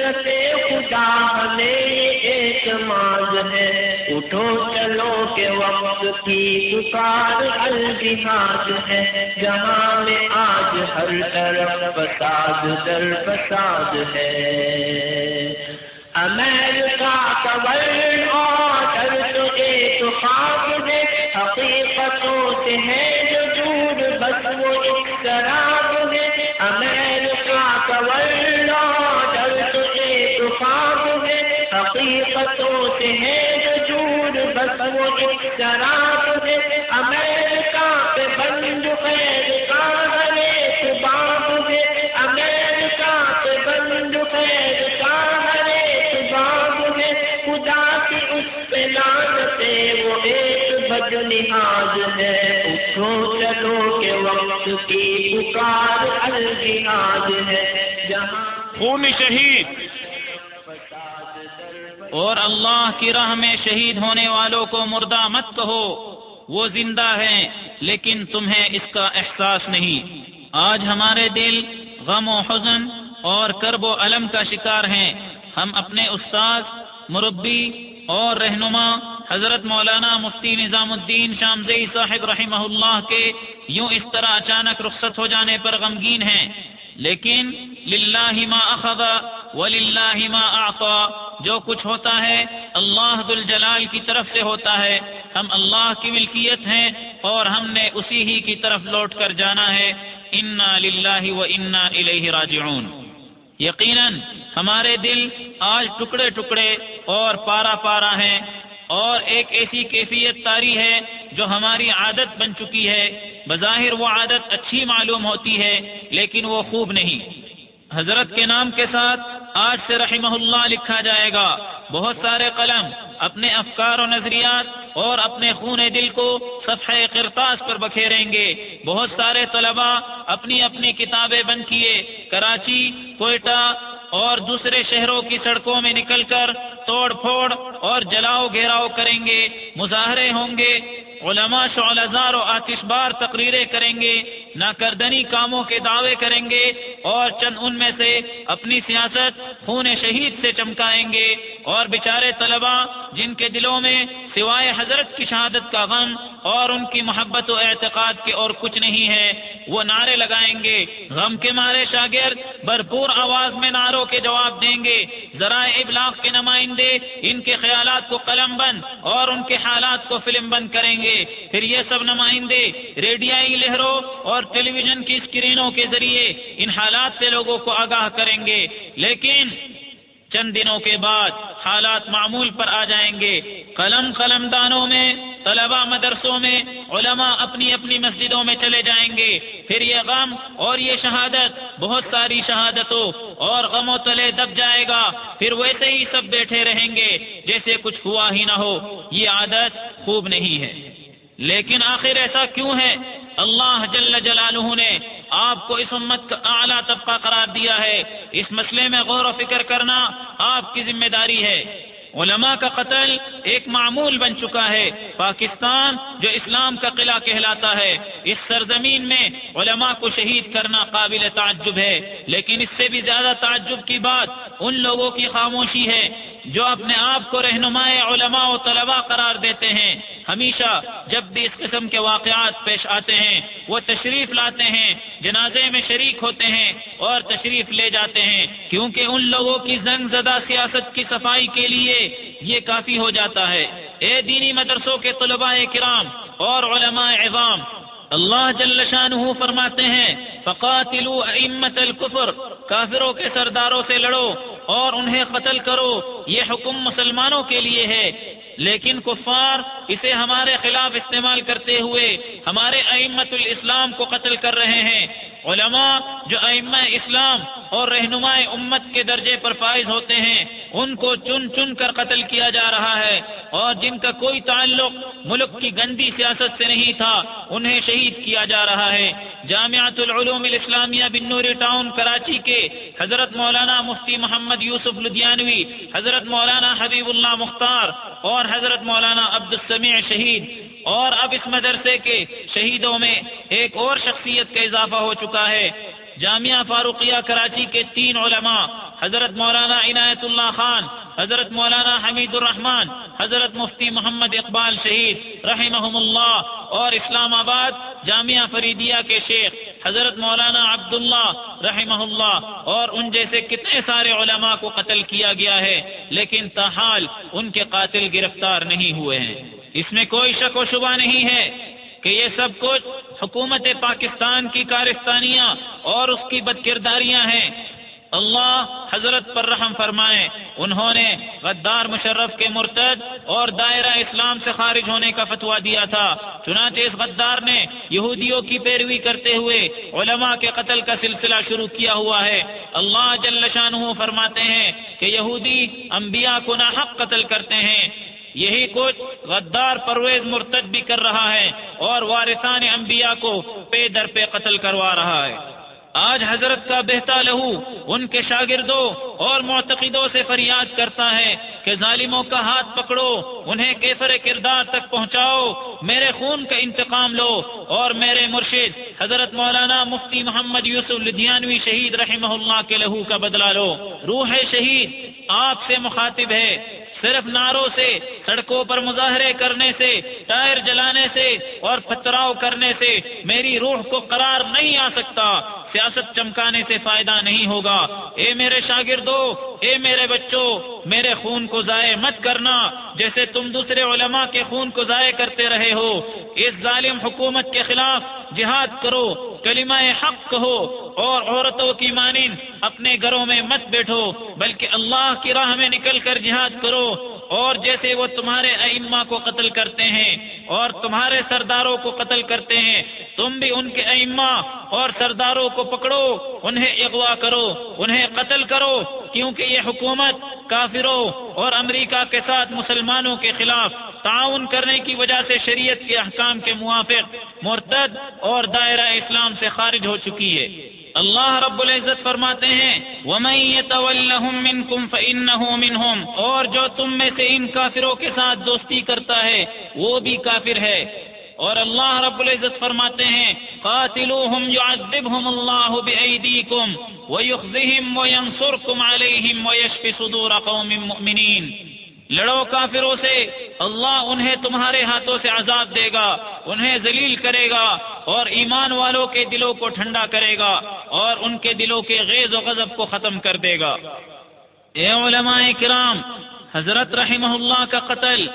نصرت خدا ہمیں اعتماد ہے۔ اٹھو، چلو کے وقت کی پکار الجہاد ہے۔ جہاں میں آج ہر طرف فساد، در فساد ہے۔ امریکہ کا ورن آرڈر تو ایک خواب ہے، حقیقتوں سے ہے۔ حقیقتوں سے ہے جو دور بس وہ ایک شراب ہے۔ امریکہ پہ بند خیر کا ہر ایک باب ہے۔ امریکہ پہ بند خیر کا ہر ایک باب ہے۔ خدا کی اس پہ لانتے وہ ایک بد نہاد ہے۔ اٹھو، چلو کے وقت کی پکار الجہاد ہے۔ جہاں خون شہید اور اللہ کی راہ میں شہید ہونے والوں کو مردہ مت کہو۔ وہ زندہ ہیں، لیکن تمہیں اس کا احساس نہیں۔ آج ہمارے دل غم و حزن اور کرب و علم کا شکار ہیں۔ ہم اپنے استاد مربی اور رہنما حضرت مولانا مفتی نظام الدین شامزئی صاحب رحمہ اللہ کے یوں اس طرح اچانک رخصت ہو جانے پر غمگین ہیں۔ لیکن للہ ما اخذ وللہ ما اعطا، جو کچھ ہوتا ہے اللہ الجلال کی طرف سے ہوتا ہے۔ ہم اللہ کی ملکیت ہیں اور ہم نے اسی ہی کی طرف لوٹ کر جانا ہے۔ انا للہ و انا الیہ راجعون۔ یقیناً ہمارے دل آج ٹکڑے ٹکڑے اور پارا پارا ہیں۔ اور ایک ایسی کیفیت تاری ہے جو ہماری عادت بن چکی ہے۔ بظاہر وہ عادت اچھی معلوم ہوتی ہے، لیکن وہ خوب نہیں۔ حضرت کے نام کے ساتھ آج سے رحمہ اللہ لکھا جائے گا۔ بہت سارے قلم اپنے افکار و نظریات اور اپنے خون دل کو صفحہ کرتاس پر بکھیریں گے۔ بہت سارے طلباء اپنی اپنی کتابیں بند کیے۔ کراچی، کوئٹہ اور دوسرے شہروں کی سڑکوں میں نکل کر توڑ پھوڑ اور جلاؤ گھیراؤ کریں گے۔ مظاہرے ہوں گے۔ علماء شعلزار و آتش بار تقریریں کریں گے، ناکردنی کاموں کے دعوے کریں گے اور چند ان میں سے اپنی سیاست خون شہید سے چمکائیں گے اور بیچارے طلباء جن کے دلوں میں سوائے حضرت کی شہادت کا غم اور ان کی محبت و اعتقاد کے اور کچھ نہیں ہے، وہ نعرے لگائیں گے۔ غم کے مارے شاگرد بھرپور آواز میں نعروں کے جواب دیں گے۔ ذرائع ابلاغ کے نمائندے ان کے خیالات کو قلم بند اور ان کے حالات کو فلم بند کریں گے۔ پھر یہ سب نمائندے ریڈیائی لہروں اور ٹیلی ویژن کی اسکرینوں کے ذریعے ان حالات سے لوگوں کو آگاہ کریں گے۔ لیکن چند دنوں کے بعد حالات معمول پر آ جائیں گے۔ قلم قلم دانوں میں طلبا مدرسوں میں، علماء اپنی اپنی مسجدوں میں چلے جائیں گے۔ پھر یہ غم اور یہ شہادت، بہت ساری شہادتوں اور غم و تلے دب جائے گا۔ پھر ویسے ہی سب بیٹھے رہیں گے، جیسے کچھ ہوا ہی نہ ہو۔ یہ عادت خوب نہیں ہے۔ لیکن آخر ایسا کیوں ہے؟ اللہ جل جلالہ نے آپ کو اس امت کا اعلیٰ طبقہ قرار دیا ہے۔ اس مسئلے میں غور و فکر کرنا آپ کی ذمہ داری ہے۔ علماء کا قتل ایک معمول بن چکا ہے۔ پاکستان جو اسلام کا قلعہ کہلاتا ہے، اس سرزمین میں علماء کو شہید کرنا قابل تعجب ہے۔ لیکن اس سے بھی زیادہ تعجب کی بات ان لوگوں کی خاموشی ہے۔ جو اپنے آپ کو رہنمائے علماء و طلباء قرار دیتے ہیں، ہمیشہ جب بھی اس قسم کے واقعات پیش آتے ہیں، وہ تشریف لاتے ہیں، جنازے میں شریک ہوتے ہیں اور تشریف لے جاتے ہیں، کیونکہ ان لوگوں کی زنگ زدہ سیاست کی صفائی کے لیے یہ کافی ہو جاتا ہے۔ اے دینی مدرسوں کے طلباء کرام اور علماء عظام اللہ جل شانہ فرماتے ہیں فقاتلو ائمت الکفر کافروں کے سرداروں سے لڑو اور انہیں قتل کرو، یہ حکم مسلمانوں کے لیے ہے۔ لیکن کفار اسے ہمارے خلاف استعمال کرتے ہوئے ہمارے ائمت الاسلام کو قتل کر رہے ہیں۔ علماء جو ائمہ اسلام اور رہنما امت کے درجے پر فائز ہوتے ہیں، ان کو چن چن کر قتل کیا جا رہا ہے۔ اور جن کا کوئی تعلق ملک کی گندی سیاست سے نہیں تھا، انہیں شہید کیا جا رہا ہے۔ جامعۃ العلوم الاسلامیہ بن نوری ٹاؤن، کراچی کے حضرت مولانا مفتی محمد یوسف لدھیانوی حضرت مولانا حبیب اللہ مختار اور حضرت مولانا عبد السمیع شہید اور اب اس مدرسے کے شہیدوں میں ایک اور شخصیت کا اضافہ ہو چکا ہے۔ جامعہ فاروقیہ کراچی کے تین علماء، حضرت مولانا عنایت اللہ خان، حضرت مولانا حمید الرحمان حضرت مفتی محمد اقبال شہید، رحمہم اللہ، اور اسلام آباد جامعہ فریدیہ کے شیخ، حضرت مولانا عبداللہ رحمہ اللہ، اور ان جیسے کتنے سارے علماء کو قتل کیا گیا ہے، لیکن تاحال ان کے قاتل گرفتار نہیں ہوئے ہیں۔ اس میں کوئی شک و شبہ نہیں ہے کہ یہ سب کچھ حکومت پاکستان کی کارستانیاں اور اس کی بد کرداریاں ہیں۔ اللہ حضرت پر رحم فرمائے، انہوں نے غدار مشرف کے مرتد اور دائرہ اسلام سے خارج ہونے کا فتوا دیا تھا۔ چنانچہ اس غدار نے یہودیوں کی پیروی کرتے ہوئے علماء کے قتل کا سلسلہ شروع کیا ہوا ہے۔ اللہ جل شانہ فرماتے ہیں کہ یہودی انبیاء کو ناحق قتل کرتے ہیں۔ یہی کچھ غدار پرویز مرتد بھی کر رہا ہے اور وارثان انبیاء کو پے در پہ قتل کروا رہا ہے۔ آج حضرت کا بہتا لہو ان کے شاگردوں اور معتقدوں سے فریاد کرتا ہے کہ ظالموں کا ہاتھ پکڑو، انہیں کیفر کردار تک پہنچاؤ، میرے خون کا انتقام لو۔ اور میرے مرشد حضرت مولانا مفتی محمد یوسف لدھیانوی شہید رحمہ اللہ کے لہو کا بدلہ لو۔ روح شہید آپ سے مخاطب ہے۔ صرف ناروں سے، سڑکوں پر مظاہرے کرنے سے، ٹائر جلانے سے اور پتھراؤ کرنے سے میری روح کو قرار نہیں آ سکتا۔ سیاست چمکانے سے فائدہ نہیں ہوگا۔ اے میرے شاگردوں اے میرے بچوں میرے خون کو ضائع مت کرنا۔ جیسے تم دوسرے علماء کے خون کو ضائع کرتے رہے ہو، اس ظالم حکومت کے خلاف جہاد کرو، کلمہ حق کہو، اور عورتوں کی مانند اپنے گھروں میں مت بیٹھو، بلکہ اللہ کی راہ میں نکل کر جہاد کرو۔ اور جیسے وہ تمہارے ائمہ کو قتل کرتے ہیں اور تمہارے سرداروں کو قتل کرتے ہیں، تم بھی ان کے ائمہ اور سرداروں کو پکڑو، انہیں اغوا کرو، انہیں قتل کرو، کیونکہ یہ حکومت کافروں اور امریکہ کے ساتھ مسلمانوں کے خلاف تعاون کرنے کی وجہ سے شریعت کے احکام کے موافق، مرتد اور دائرہ اسلام سے خارج ہو چکی ہے۔ اللہ رب العزت فرماتے ہیں، وَمَن يَتَوَلَّهُم مِّنكُمْ فَإِنَّهُ مِنْهُمْ، اور جو تم میں سے ان کافروں کے ساتھ دوستی کرتا ہے، وہ بھی کافر ہے۔ اور اللہ رب العزت فرماتے ہیں، قاتلوہم يعذبهم اللہ بأیدیکم ويخزهم وینصرکم علیہم ویشف صدور قوم مؤمنین۔ لڑو کافروں سے، اللہ انہیں تمہارے ہاتھوں سے عذاب دے گا، انہیں ذلیل کرے گا۔ اور ایمان والوں کے دلوں کو ٹھنڈا کرے گا اور ان کے دلوں کے غیظ و غضب کو ختم کر دے گا۔ اے علماء کرام، حضرت رحمہ اللہ کا قتل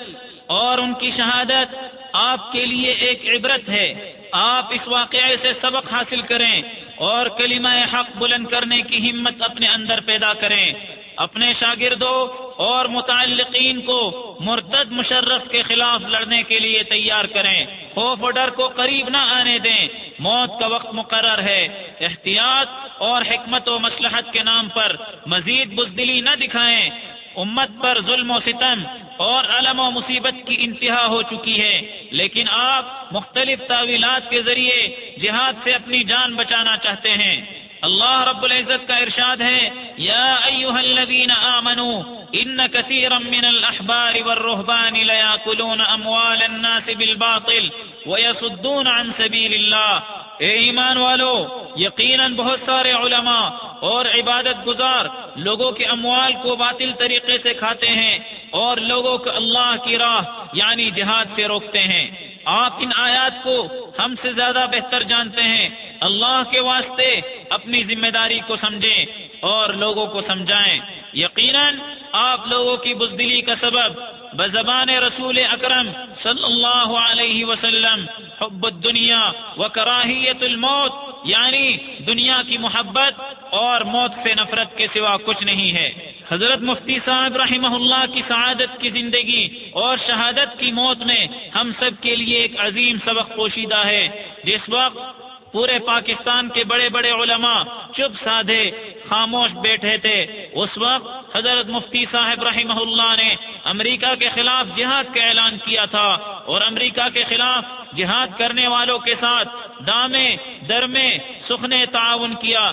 اور ان کی شہادت آپ کے لیے ایک عبرت ہے۔ آپ اس واقعے سے سبق حاصل کریں اور کلمہ حق بلند کرنے کی ہمت اپنے اندر پیدا کریں۔ اپنے شاگردوں اور متعلقین کو مرتد مشرف کے خلاف لڑنے کے لیے تیار کریں۔ خوف و ڈر کو قریب نہ آنے دیں۔ موت کا وقت مقرر ہے۔ احتیاط اور حکمت و مسلحت کے نام پر مزید بزدلی نہ دکھائیں۔ امت پر ظلم و ستم اور علم و مصیبت کی انتہا ہو چکی ہے۔ لیکن آپ مختلف تعویلات کے ذریعے جہاد سے اپنی جان بچانا چاہتے ہیں۔ اللہ رب العزت کا ارشاد ہے، یا ایوہ الذین آمنوا ان كثيرا من الاحبار والرهبان لياكلون اموال الناس بالباطل ويصدون عن سبيل الله اے ایمان والو، یقیناً بہت سارے علماء اور عبادت گزار لوگوں کے اموال کو باطل طریقے سے کھاتے ہیں اور لوگوں کو اللہ کی راہ یعنی جہاد سے روکتے ہیں۔ آپ ان آیات کو ہم سے زیادہ بہتر جانتے ہیں۔ اللہ کے واسطے اپنی ذمہ داری کو سمجھیں۔ اور لوگوں کو سمجھائیں۔ یقیناً آپ لوگوں کی بزدلی کا سبب بزبان رسول اکرم صلی اللہ علیہ وسلم، حب الدنیا و کراہیت الموت یعنی دنیا کی محبت اور موت سے نفرت کے سوا کچھ نہیں ہے۔ حضرت مفتی صاحب رحمہ اللہ کی سعادت کی زندگی اور شہادت کی موت میں ہم سب کے لیے ایک عظیم سبق پوشیدہ ہے۔ جس وقت پورے پاکستان کے بڑے بڑے علماء چپ سادھے خاموش بیٹھے تھے۔ اس وقت حضرت مفتی صاحب رحمہ اللہ نے امریکہ کے خلاف جہاد کا اعلان کیا تھا اور امریکہ کے خلاف جہاد کرنے والوں کے ساتھ دامے، درمے، سخنے تعاون کیا۔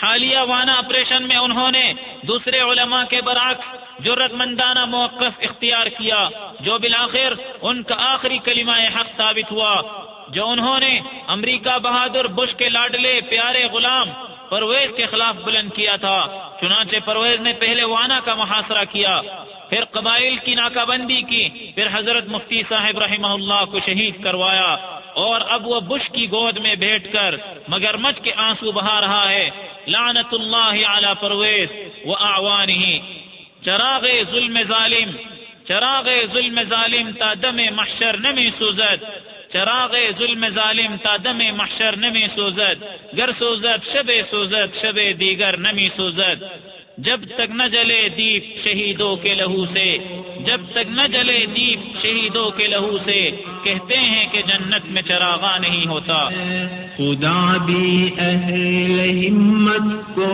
حالیہ وانا آپریشن میں انہوں نے دوسرے علماء کے برعکس جرت مندانہ موقف اختیار کیا، جو بالآخر ان کا آخری کلمہ حق ثابت ہوا۔ جو انہوں نے امریکہ بہادر بش کے لاڈلے پیارے غلام پرویز کے خلاف بلند کیا تھا، چنانچہ پرویز نے پہلے وانا کا محاصرہ کیا، پھر قبائل کی ناکہ بندی کی، پھر حضرت مفتی صاحب رحمہ اللہ کو شہید کروایا اور اب وہ بش کی گود میں بیٹھ کر مگر مچ کے آنسو بہا رہا ہے۔ لعنت اللہ علی پرویز و آوانی چراغ ظلم ظالم، چراغ ظلم ظالم تا دم محشر نمی سوزد چراغ ظلم ظالم تا دم محشر نمی سوزد، گر سوزد، شب سوزد، شب دیگر نمی سوزد. جب تک نہ جلے دیپ شہیدوں کے لہو سے، جب تک نہ جلے دیپ شہیدوں کے لہو سے، کہتے ہیں کہ جنت میں چراغا نہیں ہوتا۔ خدا بھی اہل ہمت کو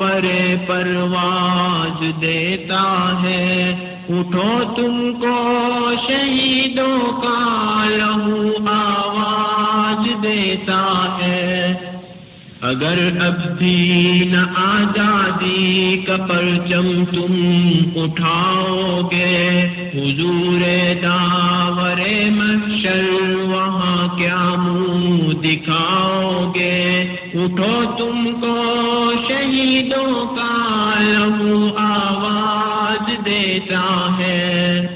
پر پرواز دیتا ہے۔ اٹھو تم کو شہیدوں کا لہو آواز دیتا ہے۔ اگر اب بھی نہ آزادی کا پرچم تم اٹھاؤ گے حضور داور محشر وہاں کیا منہ دکھاؤ گے اٹھو تم کو شہیدوں کا لہو آواز دیتا ہے۔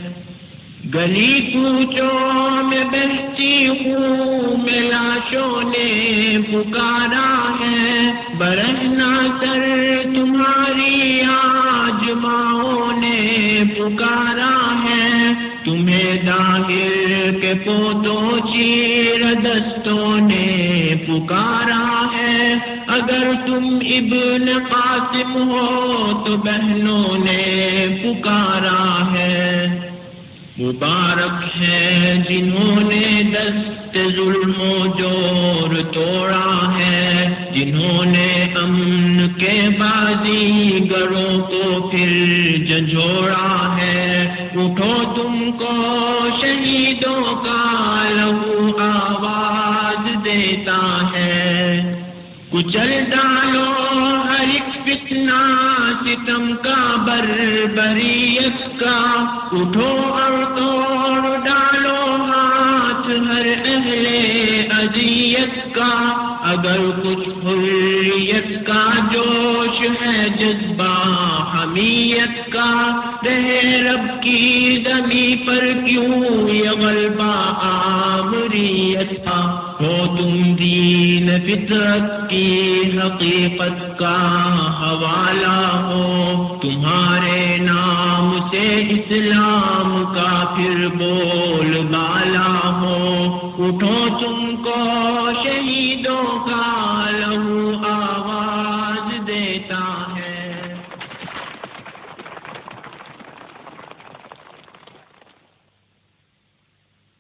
گلی کوچوں میں بہتی ہوں میں لاشوں نے پکارا ہے۔ برہنا سر تمہاری آج ماؤں نے پکارا ہے۔ تمہیں داہر کے پوتوں چیر دستوں نے پکارا ہے۔ اگر تم ابن قاسم ہو تو بہنوں نے پکارا ہے۔ مبارک ہے جنہوں نے دست ظلم و جور توڑا ہے۔ جنہوں نے امن کے بازی گروں کو پھر جھوڑا ہے۔ اٹھو تم کو شہیدوں کا لہو آواز دیتا ہے۔ کچل ڈالو ہر ایک فتنہ ستم کا بربریت کا، اٹھو اور توڑ ڈالو ہاتھ ہر اہل اذیت کا۔ اگر کچھ حریت کا جوش ہے جذبہ حمیت کا، رہ رب کی زمیں پر کیوں یہ غلبہ آمریت کا؟ ہو تم دین فطرت کی حقیقت کا حوالہ ہو۔ تمہارے نام سے اسلام کا پھر بول بالا ہو۔ اٹھو تم کو